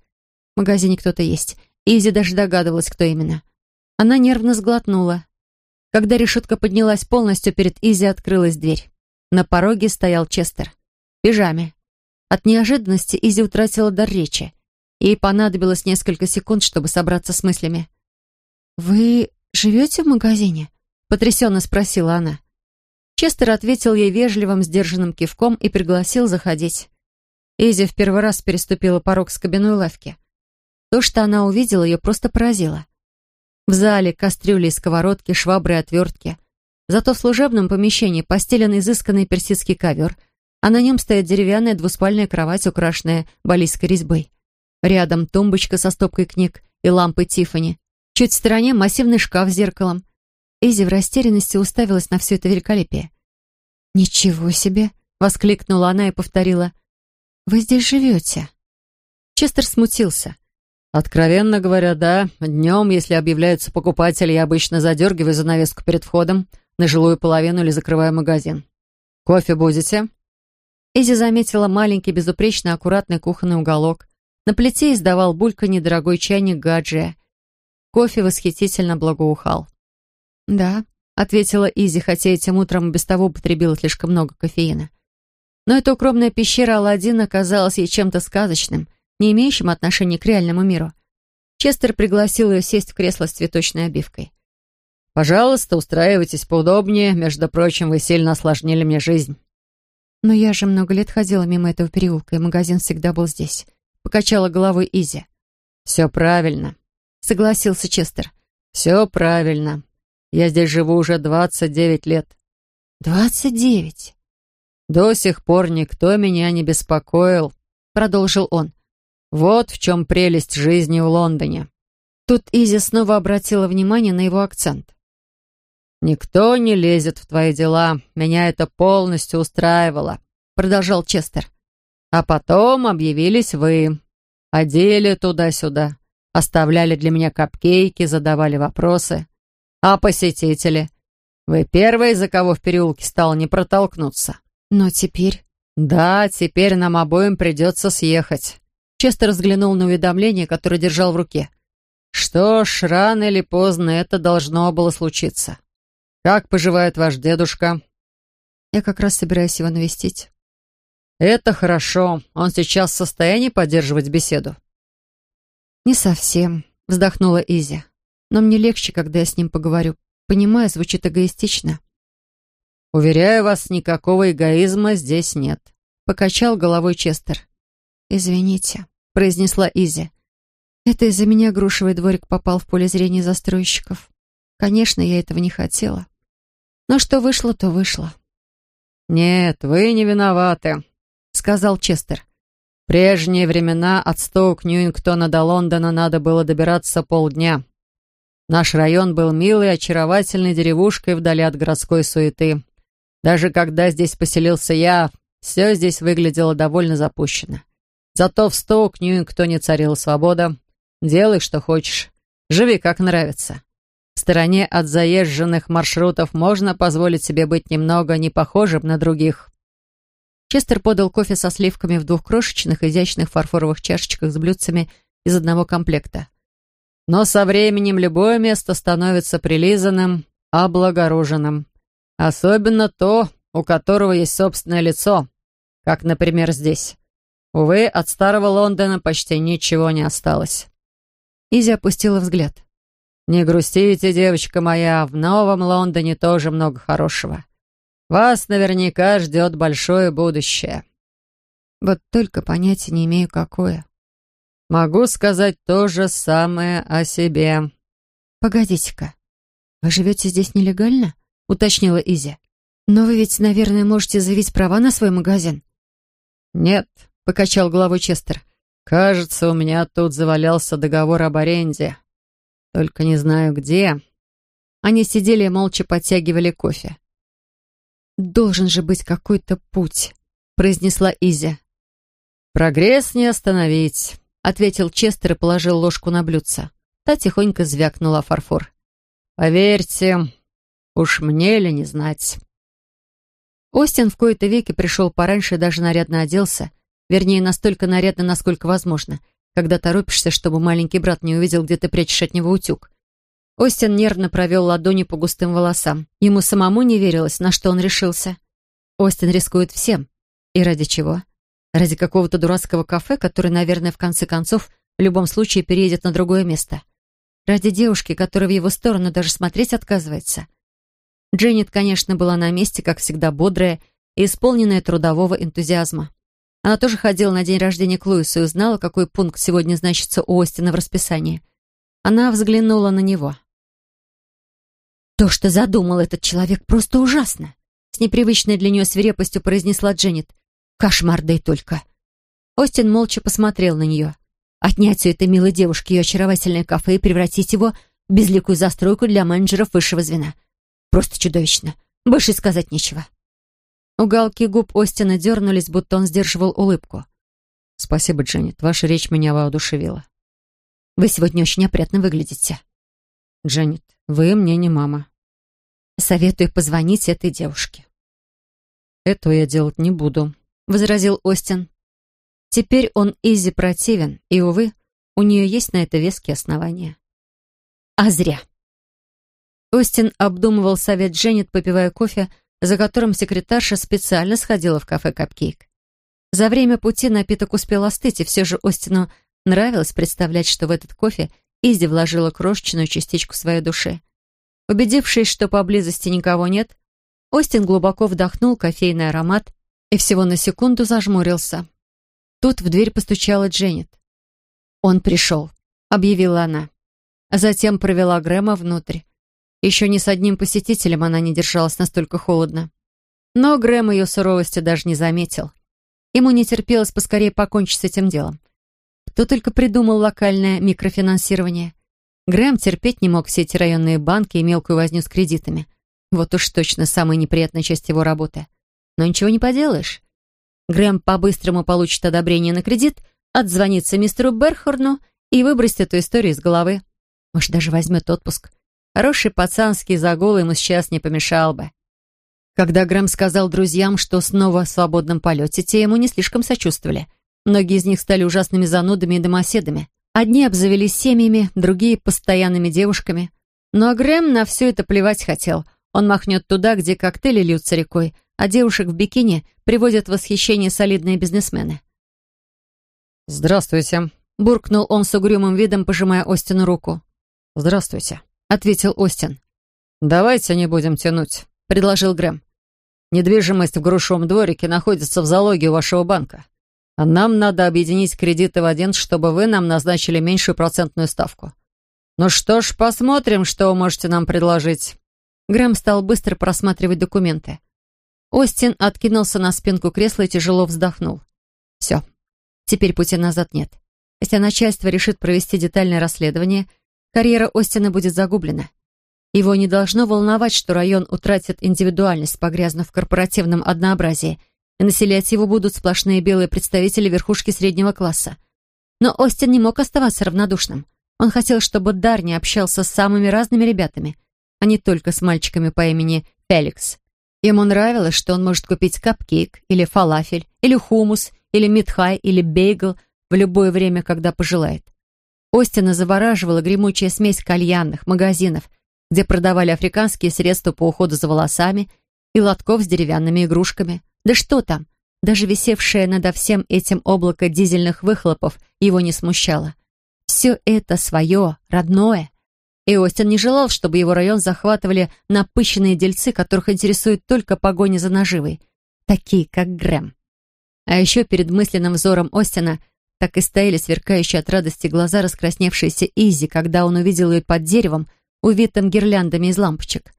В магазине кто-то есть. Изи даже догадывалась, кто именно. Она нервно сглотнула. Когда решетка поднялась полностью, перед Изи открылась дверь. На пороге стоял Честер. В пижаме. От неожиданности Изи утратила дар речи. Ей понадобилось несколько секунд, чтобы собраться с мыслями. «Вы живете в магазине?» — потрясенно спросила она. Честер ответил ей вежливым, сдержанным кивком и пригласил заходить. Изи в первый раз переступила порог с кабиной лавки. То, что она увидела, ее просто поразило. В зале кастрюли и сковородки, швабры и отвертки. Зато в служебном помещении постелен изысканный персидский ковер, а на нем стоит деревянная двуспальная кровать, украшенная балийской резьбой. Рядом тумбочка со стопкой книг и лампой Тиффани. Чуть в стороне массивный шкаф с зеркалом. Изи в растерянности уставилась на все это великолепие. «Ничего себе!» — воскликнула она и повторила. «Вы здесь живете?» Честер смутился. «Откровенно говоря, да. Днем, если объявляются покупатели, я обычно задергиваю занавеску перед входом на жилую половину или закрываю магазин. Кофе будете?» Изи заметила маленький, безупречно аккуратный кухонный уголок. На плите издавал булька недорогой чайник гаджия. Кофе восхитительно благоухал. «Да», — ответила Изи, хотя этим утром без того употребила слишком много кофеина. Но эта укромная пещера Аладдина казалась ей чем-то сказочным — не имеющим отношения к реальному миру. Честер пригласил ее сесть в кресло с цветочной обивкой. «Пожалуйста, устраивайтесь поудобнее. Между прочим, вы сильно осложнили мне жизнь». «Но я же много лет ходила мимо этого переулка, и магазин всегда был здесь», — покачала головой Изи. «Все правильно», — согласился Честер. «Все правильно. Я здесь живу уже двадцать девять лет». «Двадцать девять?» «До сих пор никто меня не беспокоил», — продолжил он. Вот в чем прелесть жизни в Лондоне. Тут Изи снова обратила внимание на его акцент. «Никто не лезет в твои дела. Меня это полностью устраивало», — продолжал Честер. «А потом объявились вы. Одели туда-сюда, оставляли для меня капкейки, задавали вопросы. А посетители? Вы первые, за кого в переулке стало не протолкнуться. Но теперь...» «Да, теперь нам обоим придется съехать. Честер взглянул на уведомление, которое держал в руке. «Что ж, рано или поздно это должно было случиться. Как поживает ваш дедушка?» «Я как раз собираюсь его навестить». «Это хорошо. Он сейчас в состоянии поддерживать беседу?» «Не совсем», — вздохнула Изи. «Но мне легче, когда я с ним поговорю. Понимаю, звучит эгоистично». «Уверяю вас, никакого эгоизма здесь нет», — покачал головой Честер. «Извините», — произнесла Изи. «Это из-за меня грушевый дворик попал в поле зрения застройщиков. Конечно, я этого не хотела. Но что вышло, то вышло». «Нет, вы не виноваты», — сказал Честер. «В прежние времена от Стоук-Ньюингтона до Лондона надо было добираться полдня. Наш район был милой, очаровательной деревушкой вдали от городской суеты. Даже когда здесь поселился я, все здесь выглядело довольно запущено. Зато в Стоук Ньюингтоне царила свобода. Делай, что хочешь. Живи, как нравится. В стороне от заезженных маршрутов можно позволить себе быть немного не похожим на других. Честер подал кофе со сливками в двух крошечных, изящных фарфоровых чашечках с блюдцами из одного комплекта. Но со временем любое место становится прилизанным, облагороженным. Особенно то, у которого есть собственное лицо, как, например, здесь. Увы, от старого Лондона почти ничего не осталось. Изи опустила взгляд. «Не грустите, девочка моя, в Новом Лондоне тоже много хорошего. Вас наверняка ждет большое будущее». Вот только понятия не имею, какое. Могу сказать то же самое о себе. Погодите-ка, вы живете здесь нелегально? Уточнила Изи. Но вы ведь, наверное, можете заявить права на свой магазин. Нет, — покачал головой Честер. «Кажется, у меня тут завалялся договор об аренде. Только не знаю где». Они сидели и молча подтягивали кофе. «Должен же быть какой-то путь», — произнесла Изя. «Прогресс не остановить», — ответил Честер и положил ложку на блюдце. Та тихонько звякнула фарфор. «Поверьте, уж мне ли не знать». Остин в кои-то веки пришел пораньше и даже нарядно оделся — Вернее, настолько нарядно, насколько возможно, когда торопишься, чтобы маленький брат не увидел, где ты прячешь от него утюг. Остин нервно провел ладони по густым волосам. Ему самому не верилось, на что он решился. Остин рискует всем. И ради чего? Ради какого-то дурацкого кафе, который, наверное, в конце концов, в любом случае переедет на другое место. Ради девушки, которая в его сторону даже смотреть отказывается. Дженнет, конечно, была на месте, как всегда, бодрая и исполненная трудового энтузиазма. Она тоже ходила на день рождения к Луису и узнала, какой пункт сегодня значится у Остина в расписании. Она взглянула на него. «То, что задумал этот человек, просто ужасно!» С непривычной для нее свирепостью произнесла Дженнет. «Кошмар, да и только!» Остин молча посмотрел на нее. Отнять у этой милой девушки ее очаровательное кафе и превратить его в безликую застройку для менеджеров высшего звена. Просто чудовищно. Больше сказать нечего. Уголки губ Остина дернулись, будто он сдерживал улыбку. «Спасибо, Дженнет. Ваша речь меня воодушевила». «Вы сегодня очень опрятно выглядите». «Дженнет, вы мне не мама». «Советую позвонить этой девушке». «Этого я делать не буду», — возразил Остин. Теперь он Изи противен, и, увы, у нее есть на это веские основания. А зря. Остин обдумывал совет Дженнет, попивая кофе, за которым секретарша специально сходила в кафе «Капкейк». За время пути напиток успел остыть, и все же Остину нравилось представлять, что в этот кофе Изи вложила крошечную частичку своей души. Убедившись, что поблизости никого нет, Остин глубоко вдохнул кофейный аромат и всего на секунду зажмурился. Тут в дверь постучала Дженнет. «Он пришел», — объявила она. А затем провела Грэма внутрь. Еще ни с одним посетителем она не держалась настолько холодно. Но Грэм ее суровости даже не заметил. Ему не терпелось поскорее покончить с этим делом. Кто только придумал локальное микрофинансирование. Грэм терпеть не мог все эти районные банки и мелкую возню с кредитами. Вот уж точно самая неприятная часть его работы. Но ничего не поделаешь. Грэм по-быстрому получит одобрение на кредит, отзвонится мистеру Берхорну и выбросит эту историю из головы. Может, даже возьмет отпуск. Хороший пацанский загул ему сейчас не помешал бы. Когда Грэм сказал друзьям, что снова в свободном полете, те ему не слишком сочувствовали. Многие из них стали ужасными занудами и домоседами. Одни обзавелись семьями, другие — постоянными девушками. Но Грэм на все это плевать хотел. Он махнет туда, где коктейли льются рекой, а девушек в бикини приводят в восхищение солидные бизнесмены. «Здравствуйте», — буркнул он с угрюмым видом, пожимая Остину руку. «Здравствуйте», ответил Остин. «Давайте не будем тянуть», — предложил Грэм. «Недвижимость в грушевом дворике находится в залоге у вашего банка. А нам надо объединить кредиты в один, чтобы вы нам назначили меньшую процентную ставку. Ну что ж, посмотрим, что вы можете нам предложить». Грэм стал быстро просматривать документы. Остин откинулся на спинку кресла и тяжело вздохнул. «Все. Теперь пути назад нет. Если начальство решит провести детальное расследование — карьера Остина будет загублена. Его не должно волновать, что район утратит индивидуальность, погрязнув в корпоративном однообразии, и населять его будут сплошные белые представители верхушки среднего класса. Но Остин не мог оставаться равнодушным. Он хотел, чтобы Дарни общался с самыми разными ребятами, а не только с мальчиками по имени Феликс. Ему нравилось, что он может купить капкейк, или фалафель, или хумус, или митхай, или бейгл в любое время, когда пожелает. Остина завораживала гремучая смесь кальянных, магазинов, где продавали африканские средства по уходу за волосами и лотков с деревянными игрушками. Да что там, даже висевшее над всем этим облако дизельных выхлопов его не смущало. Все это свое, родное. И Остин не желал, чтобы его район захватывали напыщенные дельцы, которых интересует только погоня за наживой, такие как Грэм. А еще перед мысленным взором Остина – так и стояли сверкающие от радости глаза раскрасневшиеся Изи, когда он увидел ее под деревом, увитым гирляндами из лампочек.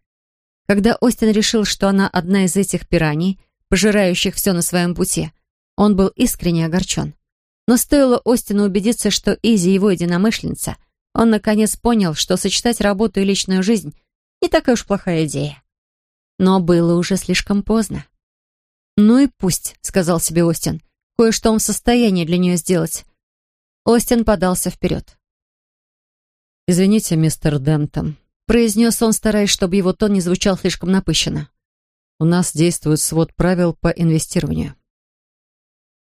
Когда Остин решил, что она одна из этих пираний, пожирающих все на своем пути, он был искренне огорчен. Но стоило Остину убедиться, что Изи его единомышленница, он наконец понял, что сочетать работу и личную жизнь не такая уж плохая идея. Но было уже слишком поздно. «Ну и пусть», — сказал себе Остин, — Кое-что он в состоянии для нее сделать. Остин подался вперед. «Извините, мистер Дентон», — произнес он, стараясь, чтобы его тон не звучал слишком напыщенно. «У нас действует свод правил по инвестированию».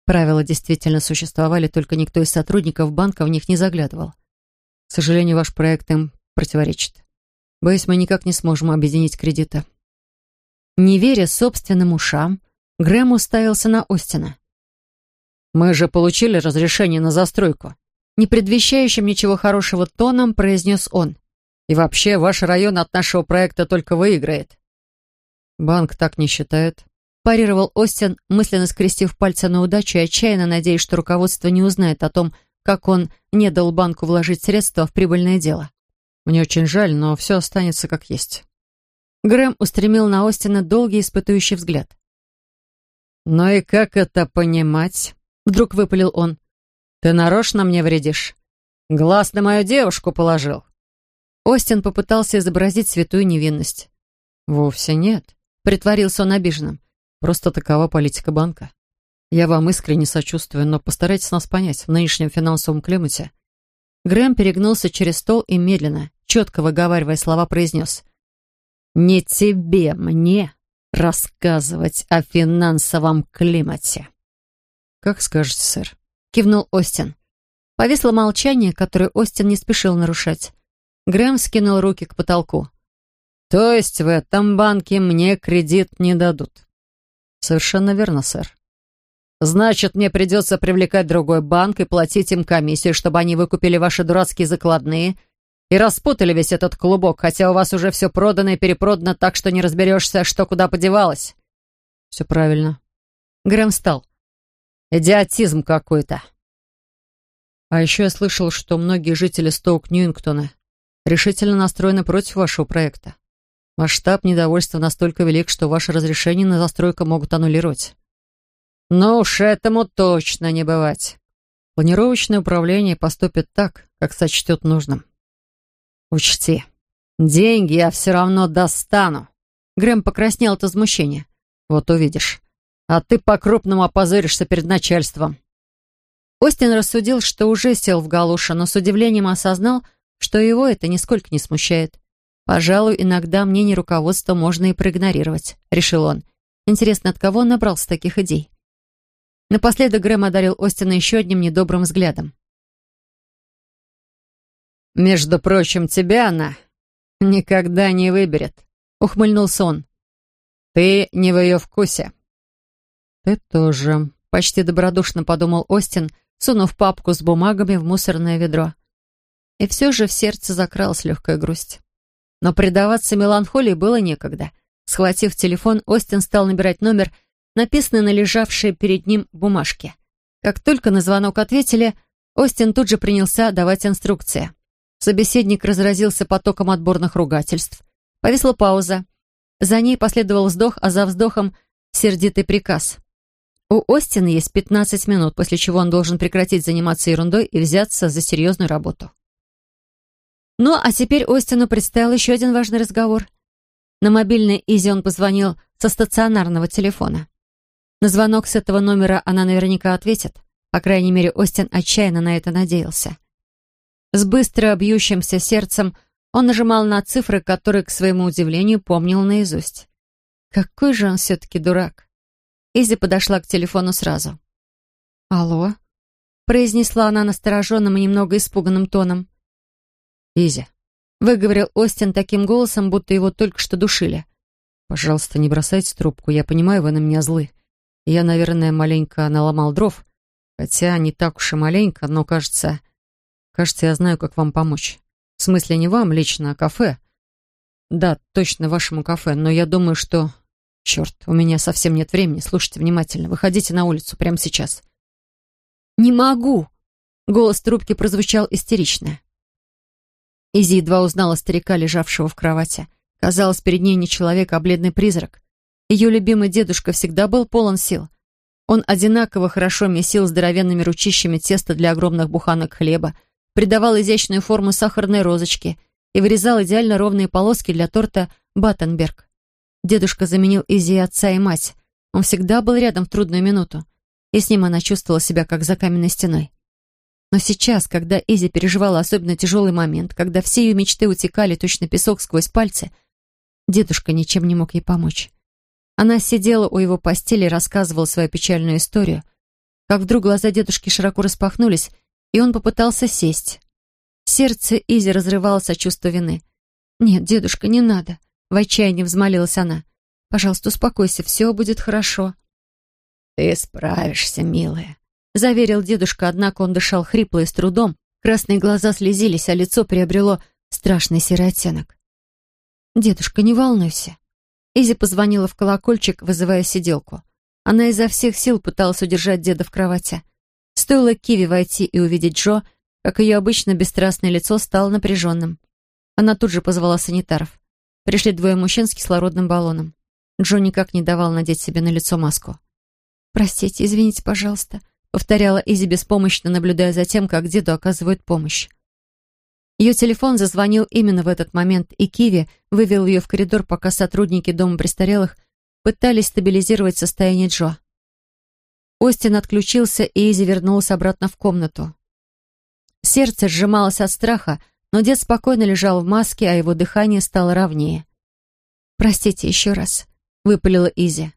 Правила действительно существовали, только никто из сотрудников банка в них не заглядывал. К сожалению, ваш проект им противоречит. Боюсь, мы никак не сможем объединить кредиты». Не веря собственным ушам, Грэм уставился на Остина. «Мы же получили разрешение на застройку», не предвещающим ничего хорошего тоном произнес он. «И вообще, ваш район от нашего проекта только выиграет». «Банк так не считает», — парировал Остин, мысленно скрестив пальцы на удачу и отчаянно надеясь, что руководство не узнает о том, как он не дал банку вложить средства в прибыльное дело. «Мне очень жаль, но все останется как есть». Грэм устремил на Остина долгий испытующий взгляд. «Ну и как это понимать?» — вдруг выпалил он. «Ты нарочно мне вредишь? Глаз на мою девушку положил». Остин попытался изобразить святую невинность. «Вовсе нет», — притворился он обиженным. «Просто такова политика банка. Я вам искренне сочувствую, но постарайтесь нас понять в нынешнем финансовом климате». Грэм перегнулся через стол и медленно, четко выговаривая слова, произнес. «Не тебе мне рассказывать о финансовом климате». «Как скажете, сэр», — кивнул Остин. Повисло молчание, которое Остин не спешил нарушать. Грэм скинул руки к потолку. «То есть в этом банке мне кредит не дадут?» «Совершенно верно, сэр». «Значит, мне придется привлекать другой банк и платить им комиссию, чтобы они выкупили ваши дурацкие закладные и распутали весь этот клубок, хотя у вас уже все продано и перепродано так, что не разберешься, что куда подевалось. Все правильно. Грэм встал. Идиотизм какой-то. А еще я слышал, что многие жители Стоук-Ньюингтона решительно настроены против вашего проекта. Ваш штаб недовольства настолько велик, что ваше разрешение на застройку могут аннулировать. Ну уж этому точно не бывать. Планировочное управление поступит так, как сочтет нужным. «Учти, деньги я все равно достану». Грэм покраснел от возмущения. «Вот увидишь. А ты по-крупному опозоришься перед начальством». Остин рассудил, что уже сел в галуша, но с удивлением осознал, что его это нисколько не смущает. «Пожалуй, иногда мнение руководства можно и проигнорировать», — решил он. «Интересно, от кого он набрался таких идей?» Напоследок Грэм одарил Остина еще одним недобрым взглядом. «Между прочим, тебя она никогда не выберет», — ухмыльнулся он. «Ты не в ее вкусе». «Ты тоже», — почти добродушно подумал Остин, сунув папку с бумагами в мусорное ведро. И все же в сердце закралась легкая грусть. Но предаваться меланхолии было некогда. Схватив телефон, Остин стал набирать номер, написанный на лежавшей перед ним бумажке. Как только на звонок ответили, Остин тут же принялся давать инструкции. Собеседник разразился потоком отборных ругательств. Повисла пауза. За ней последовал вздох, а за вздохом сердитый приказ. У Остина есть 15 минут, после чего он должен прекратить заниматься ерундой и взяться за серьезную работу. Ну, а теперь Остину предстоял еще один важный разговор. На мобильный Изи он позвонил со стационарного телефона. На звонок с этого номера она наверняка ответит. По крайней мере, Остин отчаянно на это надеялся. С быстро бьющимся сердцем он нажимал на цифры, которые, к своему удивлению, помнил наизусть. Какой же он все-таки дурак. Изи подошла к телефону сразу. «Алло?» — произнесла она настороженным и немного испуганным тоном. «Изи», — выговорил Остин таким голосом, будто его только что душили. «Пожалуйста, не бросайте трубку. Я понимаю, вы на меня злы. Я, наверное, маленько наломал дров. Хотя не так уж и маленько, но, кажется, Кажется, я знаю, как вам помочь. В смысле, не вам лично, а кафе. Да, точно, вашему кафе, но я думаю, что... Черт, у меня совсем нет времени. Слушайте внимательно. Выходите на улицу прямо сейчас. «Не могу!» Голос трубки прозвучал истерично. Изи едва узнала старика, лежавшего в кровати. Казалось, перед ней не человек, а бледный призрак. Ее любимый дедушка всегда был полон сил. Он одинаково хорошо месил здоровенными ручищами тесто для огромных буханок хлеба, придавал изящную форму сахарной розочки и вырезал идеально ровные полоски для торта «Баттенберг». Дедушка заменил Изи отца и мать. Он всегда был рядом в трудную минуту, и с ним она чувствовала себя как за каменной стеной. Но сейчас, когда Изи переживала особенно тяжелый момент, когда все ее мечты утекали точно песок сквозь пальцы, дедушка ничем не мог ей помочь. Она сидела у его постели и рассказывала свою печальную историю, как вдруг глаза дедушки широко распахнулись, и он попытался сесть. Сердце Изи разрывалось от чувства вины. «Нет, дедушка, не надо», — в отчаянии взмолилась она. «Пожалуйста, успокойся, все будет хорошо». «Ты справишься, милая», — заверил дедушка, однако он дышал хрипло и с трудом. Красные глаза слезились, а лицо приобрело страшный серый оттенок. «Дедушка, не волнуйся». Изи позвонила в колокольчик, вызывая сиделку. Она изо всех сил пыталась удержать деда в кровати. Стоило Киви войти и увидеть Джо, как ее обычно бесстрастное лицо стало напряженным. Она тут же позвала санитаров. Пришли двое мужчин с кислородным баллоном. Джо никак не давал надеть себе на лицо маску. «Простите, извините, пожалуйста», — повторяла Изи беспомощно, наблюдая за тем, как деду оказывают помощь. Ее телефон зазвонил именно в этот момент, и Киви вывел ее в коридор, пока сотрудники дома престарелых пытались стабилизировать состояние Джо. Остин отключился, и Изи вернулась обратно в комнату. Сердце сжималось от страха, но дед спокойно лежал в маске, а его дыхание стало ровнее. «Простите еще раз», — выпалила Изи.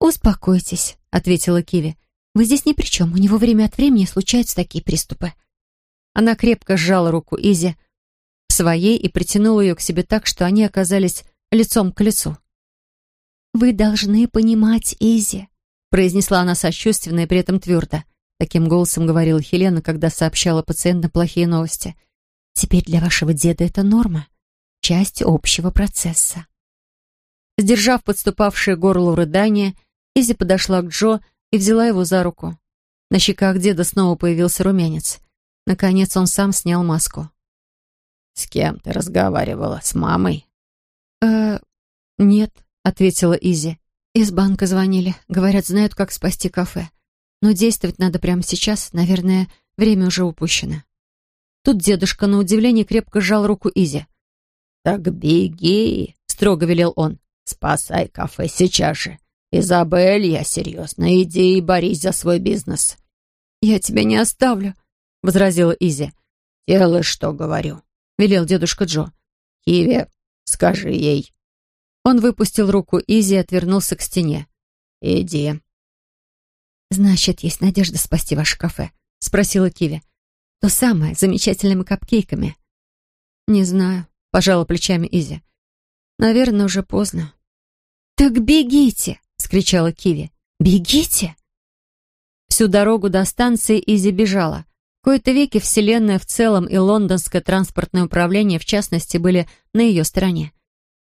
«Успокойтесь», — ответила Киви. «Вы здесь ни при чем. У него время от времени случаются такие приступы». Она крепко сжала руку Изи в своей и притянула ее к себе так, что они оказались лицом к лицу. «Вы должны понимать, Изи», — произнесла она сочувственно и при этом твердо. Таким голосом говорила Хелена, когда сообщала пациентам плохие новости. «Теперь для вашего деда это норма, часть общего процесса». Сдержав подступавшее горло рыдания, Изи подошла к Джо и взяла его за руку. На щеках деда снова появился румянец. Наконец он сам снял маску. «С кем ты разговаривала? С мамой?» «Э, нет», — ответила Изи. «Из банка звонили. Говорят, знают, как спасти кафе. Но действовать надо прямо сейчас. Наверное, время уже упущено». Тут дедушка на удивление крепко сжал руку Изи. «Так беги», — строго велел он. «Спасай кафе сейчас же. Изабель, я серьезно. Иди и борись за свой бизнес». «Я тебя не оставлю», — возразила Изи. «Делай, что говорю», — велел дедушка Джо. «Киви, скажи ей, он выпустил руку Изи и отвернулся к стене. «Иди». «Значит, есть надежда спасти ваше кафе?» — спросила Киви. «То самое, с замечательными капкейками». «Не знаю», — пожала плечами Изи. «Наверное, уже поздно». «Так бегите!» — вскричала Киви. «Бегите!» Всю дорогу до станции Изи бежала. В кои-то веки Вселенная в целом и лондонское транспортное управление, в частности, были на ее стороне.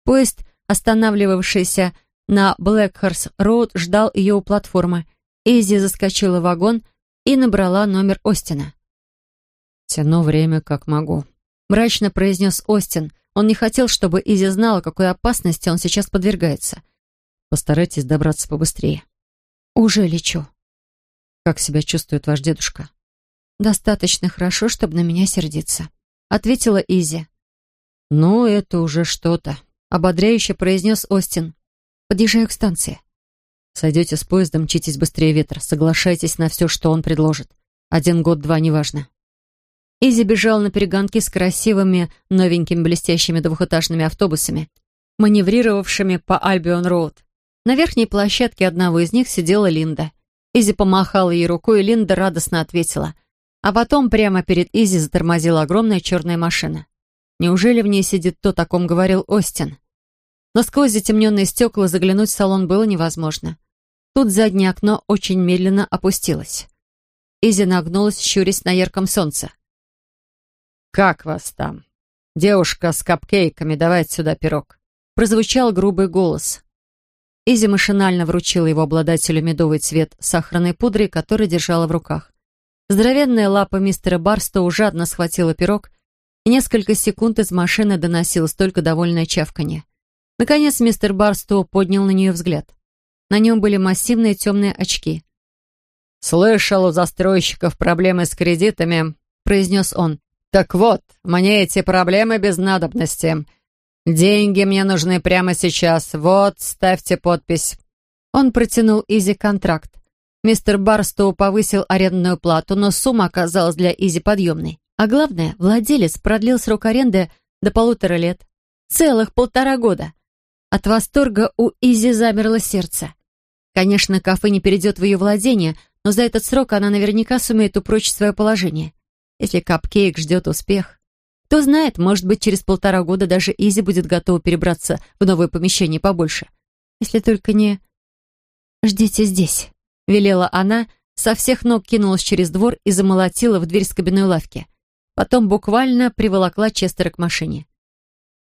Поезд останавливавшийся на Блэкхорс-Роуд, ждал ее у платформы. Изи заскочила в вагон и набрала номер Остина. «Тяну время, как могу», — мрачно произнес Остин. Он не хотел, чтобы Изи знала, какой опасности он сейчас подвергается. «Постарайтесь добраться побыстрее». «Уже лечу». «Как себя чувствует ваш дедушка?» «Достаточно хорошо, чтобы на меня сердиться», — ответила Изи. «Ну, это уже что-то», ободряюще произнес Остин. «Подъезжаю к станции». «Сойдете с поезда, мчитесь быстрее ветра. Соглашайтесь на все, что он предложит. Один год, два, неважно». Изи бежал на перегонки с красивыми, новенькими блестящими двухэтажными автобусами, маневрировавшими по Альбион-Роуд. На верхней площадке одного из них сидела Линда. Изи помахала ей рукой, и Линда радостно ответила. А потом прямо перед Изи затормозила огромная черная машина. Неужели в ней сидит тот, о ком говорил Остин? Но сквозь затемненные стекла заглянуть в салон было невозможно. Тут заднее окно очень медленно опустилось. Изи нагнулась, щурясь на ярком солнце. «Как вас там? Девушка с капкейками, давайте сюда пирог». Прозвучал грубый голос. Изи машинально вручила его обладателю медовый цвет сахарной пудры, который держала в руках. Здоровенная лапа мистера Барстоу жадно схватила пирог и несколько секунд из машины доносилось только довольное чавканье. Наконец мистер Барстоу поднял на нее взгляд. На нем были массивные темные очки. «Слышал, у застройщиков проблемы с кредитами», — произнес он. «Так вот, мне эти проблемы без надобности. Деньги мне нужны прямо сейчас. Вот, ставьте подпись». Он протянул Изи контракт. Мистер Барстоу повысил арендную плату, но сумма оказалась для Изи подъемной. А главное, владелец продлил срок аренды до полутора лет. Целых полтора года. От восторга у Изи замерло сердце. Конечно, кафе не перейдет в ее владение, но за этот срок она наверняка сумеет упрочить свое положение. Если капкейк ждет успех. Кто знает, может быть, через полтора года даже Изи будет готова перебраться в новое помещение побольше. Если только не... «Ждите здесь», — велела она, со всех ног кинулась через двор и замолотила в дверь с кабиной лавки. Потом буквально приволокла Честера к машине.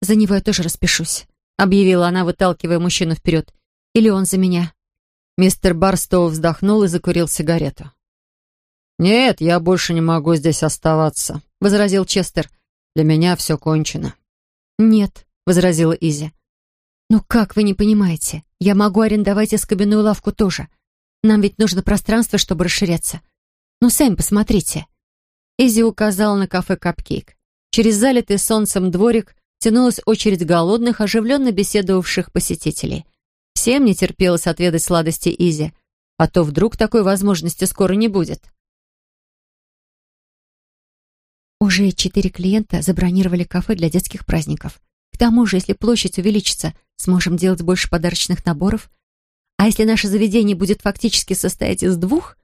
«За него я тоже распишусь», — объявила она, выталкивая мужчину вперед. «Или он за меня». Мистер Барстоу вздохнул и закурил сигарету. «Нет, я больше не могу здесь оставаться», — возразил Честер. «Для меня все кончено». «Нет», — возразила Изи. «Ну как вы не понимаете? Я могу арендовать эскобяную лавку тоже. Нам ведь нужно пространство, чтобы расширяться. Ну, сами посмотрите». Изи указала на кафе «Капкейк». Через залитый солнцем дворик тянулась очередь голодных, оживленно беседовавших посетителей. Всем не терпелось отведать сладости Изи, а то вдруг такой возможности скоро не будет. Уже четыре клиента забронировали кафе для детских праздников. К тому же, если площадь увеличится, сможем делать больше подарочных наборов. А если наше заведение будет фактически состоять из двух,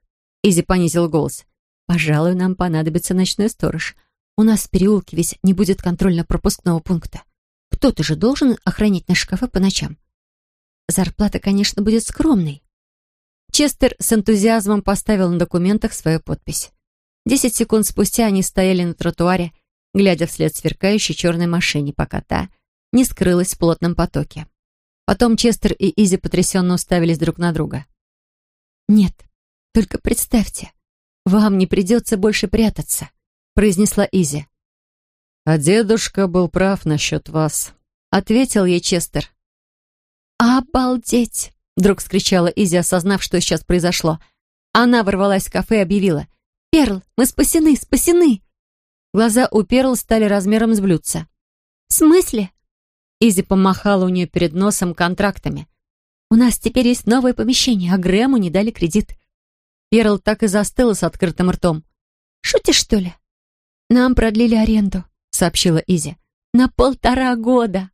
Изи понизил голос, пожалуй, нам понадобится ночной сторож. У нас в переулке ведь не будет контрольно-пропускного пункта. Кто-то же должен охранять наше кафе по ночам. Зарплата, конечно, будет скромной. Честер с энтузиазмом поставил на документах свою подпись. Десять секунд спустя они стояли на тротуаре, глядя вслед сверкающей черной машине, пока та не скрылась в плотном потоке. Потом Честер и Изи потрясенно уставились друг на друга. «Нет, только представьте, вам не придется больше прятаться», произнесла Изи. «А дедушка был прав насчет вас», — ответил ей Честер. «Обалдеть!» — вдруг вскричала Изи, осознав, что сейчас произошло. Она ворвалась в кафе и объявила. «Перл, мы спасены, спасены!» Глаза у Перл стали размером с блюдца. «В смысле?» Изи помахала у нее перед носом контрактами. «У нас теперь есть новое помещение, а Грэму не дали кредит». Перл так и застыла с открытым ртом. «Шутишь, что ли?» «Нам продлили аренду», — сообщила Изи. «На полтора года».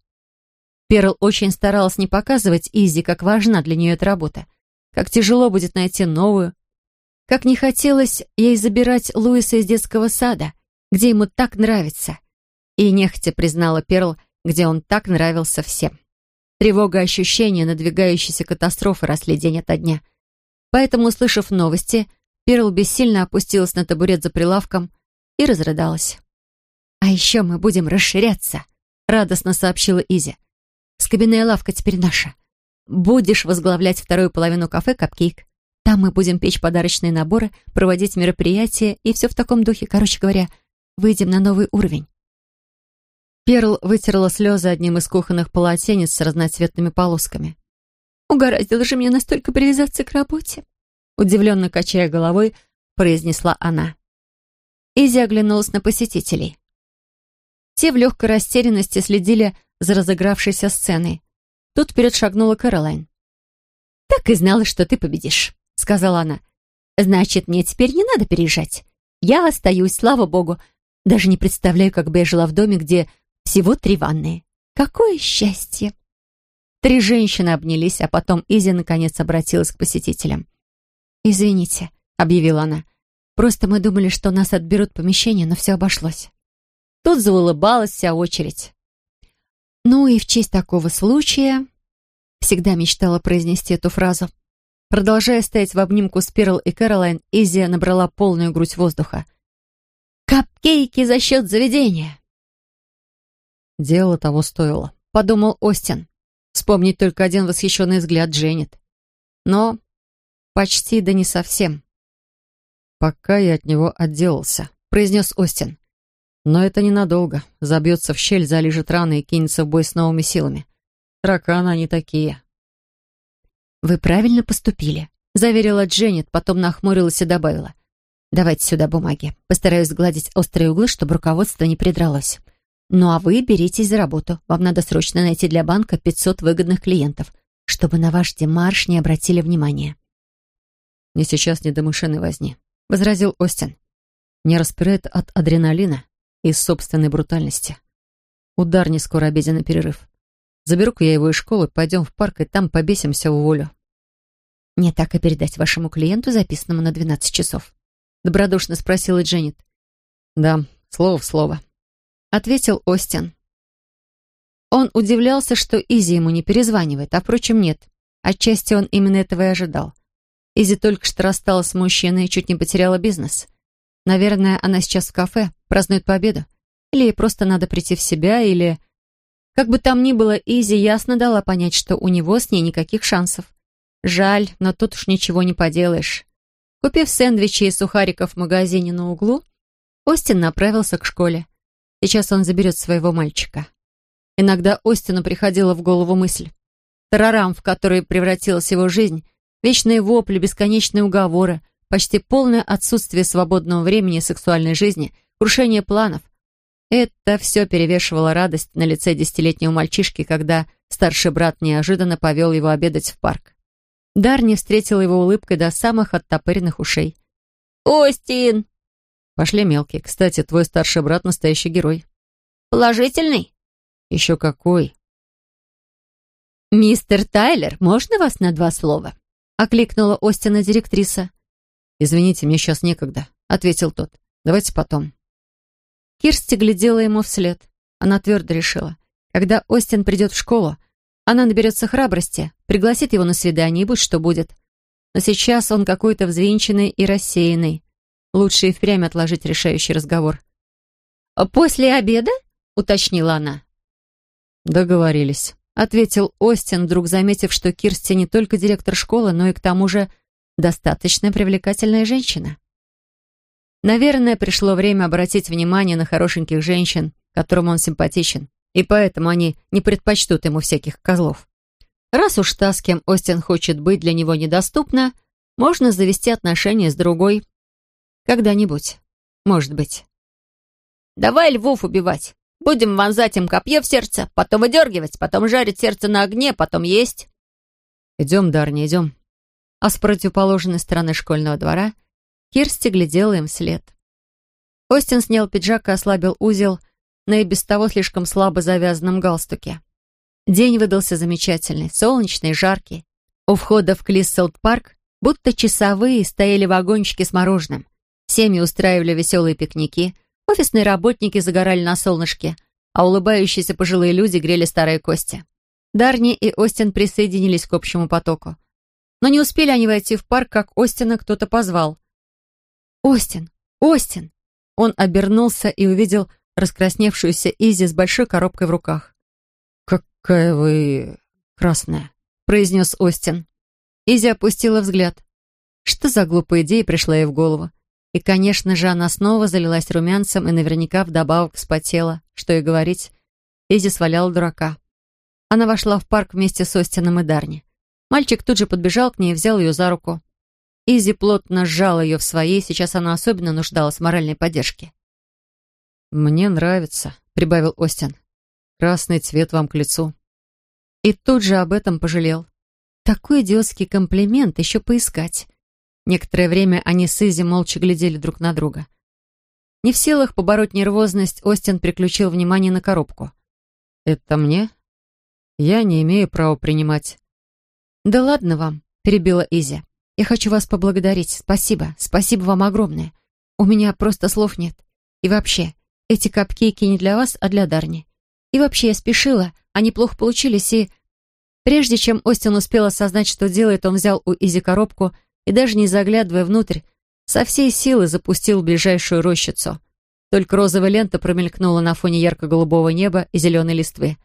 Перл очень старалась не показывать Изи, как важна для нее эта работа. Как тяжело будет найти новую, как не хотелось ей забирать Луиса из детского сада, где ему так нравится. И нехотя признала Перл, где он так нравился всем. Тревога и ощущение надвигающейся катастрофы росли день ото дня. Поэтому, услышав новости, Перл бессильно опустилась на табурет за прилавком и разрыдалась. «А еще мы будем расширяться», — радостно сообщила Изи. «Скобяная лавка теперь наша. Будешь возглавлять вторую половину кафе «Капкейк». Там мы будем печь подарочные наборы, проводить мероприятия и все в таком духе. Короче говоря, выйдем на новый уровень. Перл вытерла слезы одним из кухонных полотенец с разноцветными полосками. «Угораздило же мне настолько привязаться к работе!» Удивленно качая головой, произнесла она. Изи оглянулась на посетителей. Те в легкой растерянности следили за разыгравшейся сценой. Тут вперед шагнула Кэролайн. «Так и знала, что ты победишь», — сказала она. «Значит, мне теперь не надо переезжать. Я остаюсь, слава богу. Даже не представляю, как бы я жила в доме, где всего три ванные. Какое счастье!» Три женщины обнялись, а потом Изи наконец обратилась к посетителям. «Извините», — объявила она. «Просто мы думали, что нас отберут помещение, но все обошлось». Тут заулыбалась вся очередь. Ну и в честь такого случая всегда мечтала произнести эту фразу. Продолжая стоять в обнимку с Перл и Кэролайн, Изи набрала полную грудь воздуха. «Капкейки за счет заведения!» «Дело того стоило», — подумал Остин. Вспомнить только один восхищенный взгляд Дженнет. Но почти да не совсем. «Пока я от него отделался», — произнес Остин. «Но это ненадолго. Забьется в щель, залежит раны и кинется в бой с новыми силами. Тараканы они такие». «Вы правильно поступили», — заверила Дженнет, потом нахмурилась и добавила. «Давайте сюда бумаги. Постараюсь сгладить острые углы, чтобы руководство не придралось. Ну а вы беритесь за работу. Вам надо срочно найти для банка 500 выгодных клиентов, чтобы на ваш демарш не обратили внимания». «Мне сейчас не до мышиной возни», — возразил Остин. «Не распирает от адреналина и собственной брутальности. Удар не скоро обеденный перерыв. Заберу-ка я его из школы, пойдем в парк, и там побесимся в волю. «Мне так и передать вашему клиенту, записанному на 12 часов?» Добродушно спросила Дженнет. «Да, слово в слово». Ответил Остин. Он удивлялся, что Изи ему не перезванивает, а, впрочем, нет. Отчасти он именно этого и ожидал. Изи только что рассталась с мужчиной и чуть не потеряла бизнес. Наверное, она сейчас в кафе, празднует победу. Или ей просто надо прийти в себя, или... Как бы там ни было, Изи ясно дала понять, что у него с ней никаких шансов. Жаль, но тут уж ничего не поделаешь. Купив сэндвичи и сухариков в магазине на углу, Остин направился к школе. Сейчас он заберет своего мальчика. Иногда Остину приходила в голову мысль. Тарарам, в который превратилась его жизнь, вечные вопли, бесконечные уговоры, почти полное отсутствие свободного времени и сексуальной жизни, крушение планов. Это все перевешивало радость на лице десятилетнего мальчишки, когда старший брат неожиданно повел его обедать в парк. Дарни встретила его улыбкой до самых оттопыренных ушей. «Остин!» «Пошли, мелкий. Кстати, твой старший брат настоящий герой». «Положительный?» «Еще какой!» «Мистер Тайлер, можно вас на два слова?» — окликнула Остина директриса. «Извините, мне сейчас некогда», — ответил тот. «Давайте потом». Кирсти глядела ему вслед. Она твердо решила. Когда Остин придет в школу, она наберется храбрости, пригласит его на свидание и будь что будет. Но сейчас он какой-то взвинченный и рассеянный. Лучше и впрямь отложить решающий разговор. «После обеда?» — уточнила она. «Договорились», — ответил Остин, вдруг заметив, что Кирсти не только директор школы, но и к тому же достаточно привлекательная женщина. Наверное, пришло время обратить внимание на хорошеньких женщин, которым он симпатичен, и поэтому они не предпочтут ему всяких козлов. Раз уж та, с кем Остин хочет быть, для него недоступна, можно завести отношения с другой. Когда-нибудь. Может быть. «Давай львов убивать. Будем вонзать им копье в сердце, потом выдергивать, потом жарить сердце на огне, потом есть». «Идем, Дарни, идем». А с противоположной стороны школьного двора Кирсти глядела им вслед. Остин снял пиджак и ослабил узел на и без того слишком слабо завязанном галстуке. День выдался замечательный, солнечный, жаркий. У входа в Клисселд-парк будто часовые стояли вагончики с мороженым. Семьи устраивали веселые пикники, офисные работники загорали на солнышке, а улыбающиеся пожилые люди грели старые кости. Дарни и Остин присоединились к общему потоку. Но не успели они войти в парк, как Остина кто-то позвал. «Остин! Остин!» Он обернулся и увидел раскрасневшуюся Изи с большой коробкой в руках. «Какая вы красная!» — произнес Остин. Изи опустила взгляд. Что за глупая идея пришла ей в голову? И, конечно же, она снова залилась румянцем и наверняка вдобавок вспотела. Что и говорить, Изи сваляла дурака. Она вошла в парк вместе с Остином и Дарни. Мальчик тут же подбежал к ней и взял ее за руку. Изи плотно сжала ее в своей, сейчас она особенно нуждалась в моральной поддержке. «Мне нравится», — прибавил Остин. «Красный цвет вам к лицу». И тут же об этом пожалел. Такой идиотский комплимент еще поискать. Некоторое время они с Изи молча глядели друг на друга. Не в силах побороть нервозность, Остин приключил внимание на коробку. «Это мне? Я не имею права принимать». «Да ладно вам», — перебила Изи. «Я хочу вас поблагодарить. Спасибо. Спасибо вам огромное. У меня просто слов нет. И вообще, эти капкейки не для вас, а для Дарни. И вообще, я спешила, они плохо получились, и...» Прежде чем Остин успел осознать, что делает, он взял у Изи коробку и даже не заглядывая внутрь, со всей силы запустил ближайшую рощицу. Только розовая лента промелькнула на фоне ярко-голубого неба и зеленой листвы.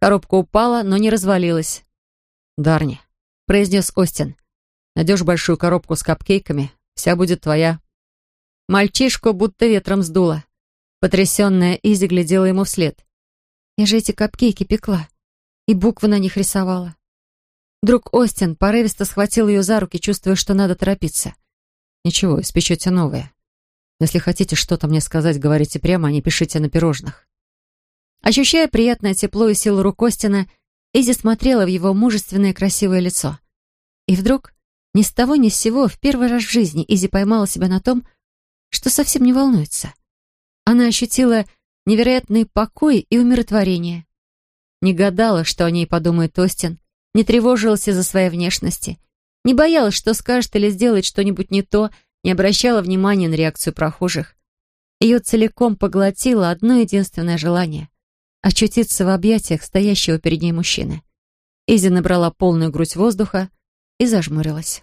Коробка упала, но не развалилась. «Дарни», — произнес Остин, — «найдешь большую коробку с капкейками, вся будет твоя». Мальчишку будто ветром сдуло. Потрясенная Изи глядела ему вслед. «Я же эти капкейки пекла и буквы на них рисовала. Друг Остин порывисто схватил ее за руки, чувствуя, что надо торопиться. «Ничего, испечете новые. Если хотите что-то мне сказать, говорите прямо, а не пишите на пирожных». Ощущая приятное тепло и силу рук Остина, Изи смотрела в его мужественное красивое лицо. И вдруг, ни с того ни с сего, в первый раз в жизни Изи поймала себя на том, что совсем не волнуется. Она ощутила невероятный покой и умиротворение. Не гадала, что о ней подумает Остин, не тревожилась из-за своей внешности, не боялась, что скажет или сделает что-нибудь не то, не обращала внимания на реакцию прохожих. Ее целиком поглотило одно единственное желание — очутиться в объятиях стоящего перед ней мужчины. Изи набрала полную грудь воздуха и зажмурилась.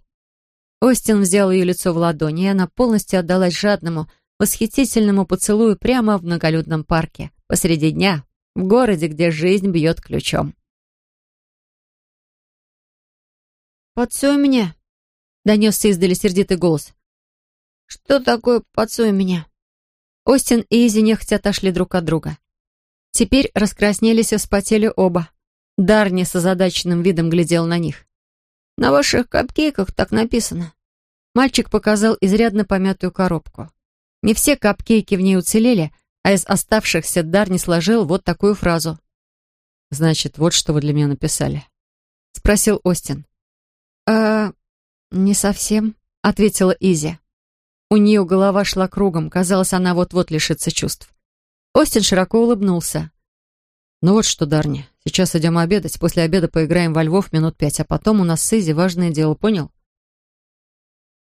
Остин взял ее лицо в ладони, и она полностью отдалась жадному, восхитительному поцелую прямо в многолюдном парке, посреди дня, в городе, где жизнь бьет ключом. «Поцелуй меня!» — донесся издали сердитый голос. «Что такое «поцелуй меня»?» Остин и Изи нехотя отошли друг от друга. Теперь раскраснелись и вспотели оба. Дарни с озадаченным видом глядел на них. «На ваших капкейках так написано». Мальчик показал изрядно помятую коробку. Не все капкейки в ней уцелели, а из оставшихся Дарни сложил вот такую фразу. «Значит, вот что вы для меня написали?» — спросил Остин. «Э, не совсем», — ответила Изи. У нее голова шла кругом, казалось, она вот-вот лишится чувств. Остин широко улыбнулся. «Ну вот что, Дарни, сейчас идем обедать, после обеда поиграем во львов минут пять, а потом у нас с Изи важное дело, понял?»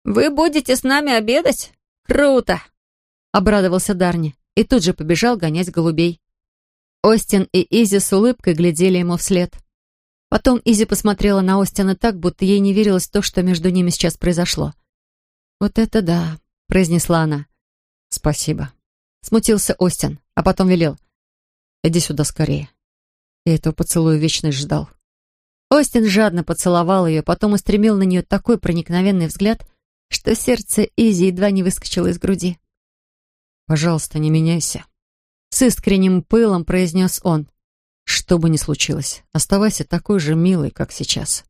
«Вы будете с нами обедать? Круто!» — обрадовался Дарни и тут же побежал гонять голубей. Остин и Изи с улыбкой глядели ему вслед. Потом Изи посмотрела на Остина так, будто ей не верилось то, что между ними сейчас произошло. «Вот это да», — произнесла она. «Спасибо», — смутился Остин, а потом велел. «Иди сюда скорее». Я этого поцелуя вечность ждал. Остин жадно поцеловал ее, потом устремил на нее такой проникновенный взгляд, что сердце Изи едва не выскочило из груди. «Пожалуйста, не меняйся», — с искренним пылом произнес он. Что бы ни случилось, оставайся такой же милой, как сейчас.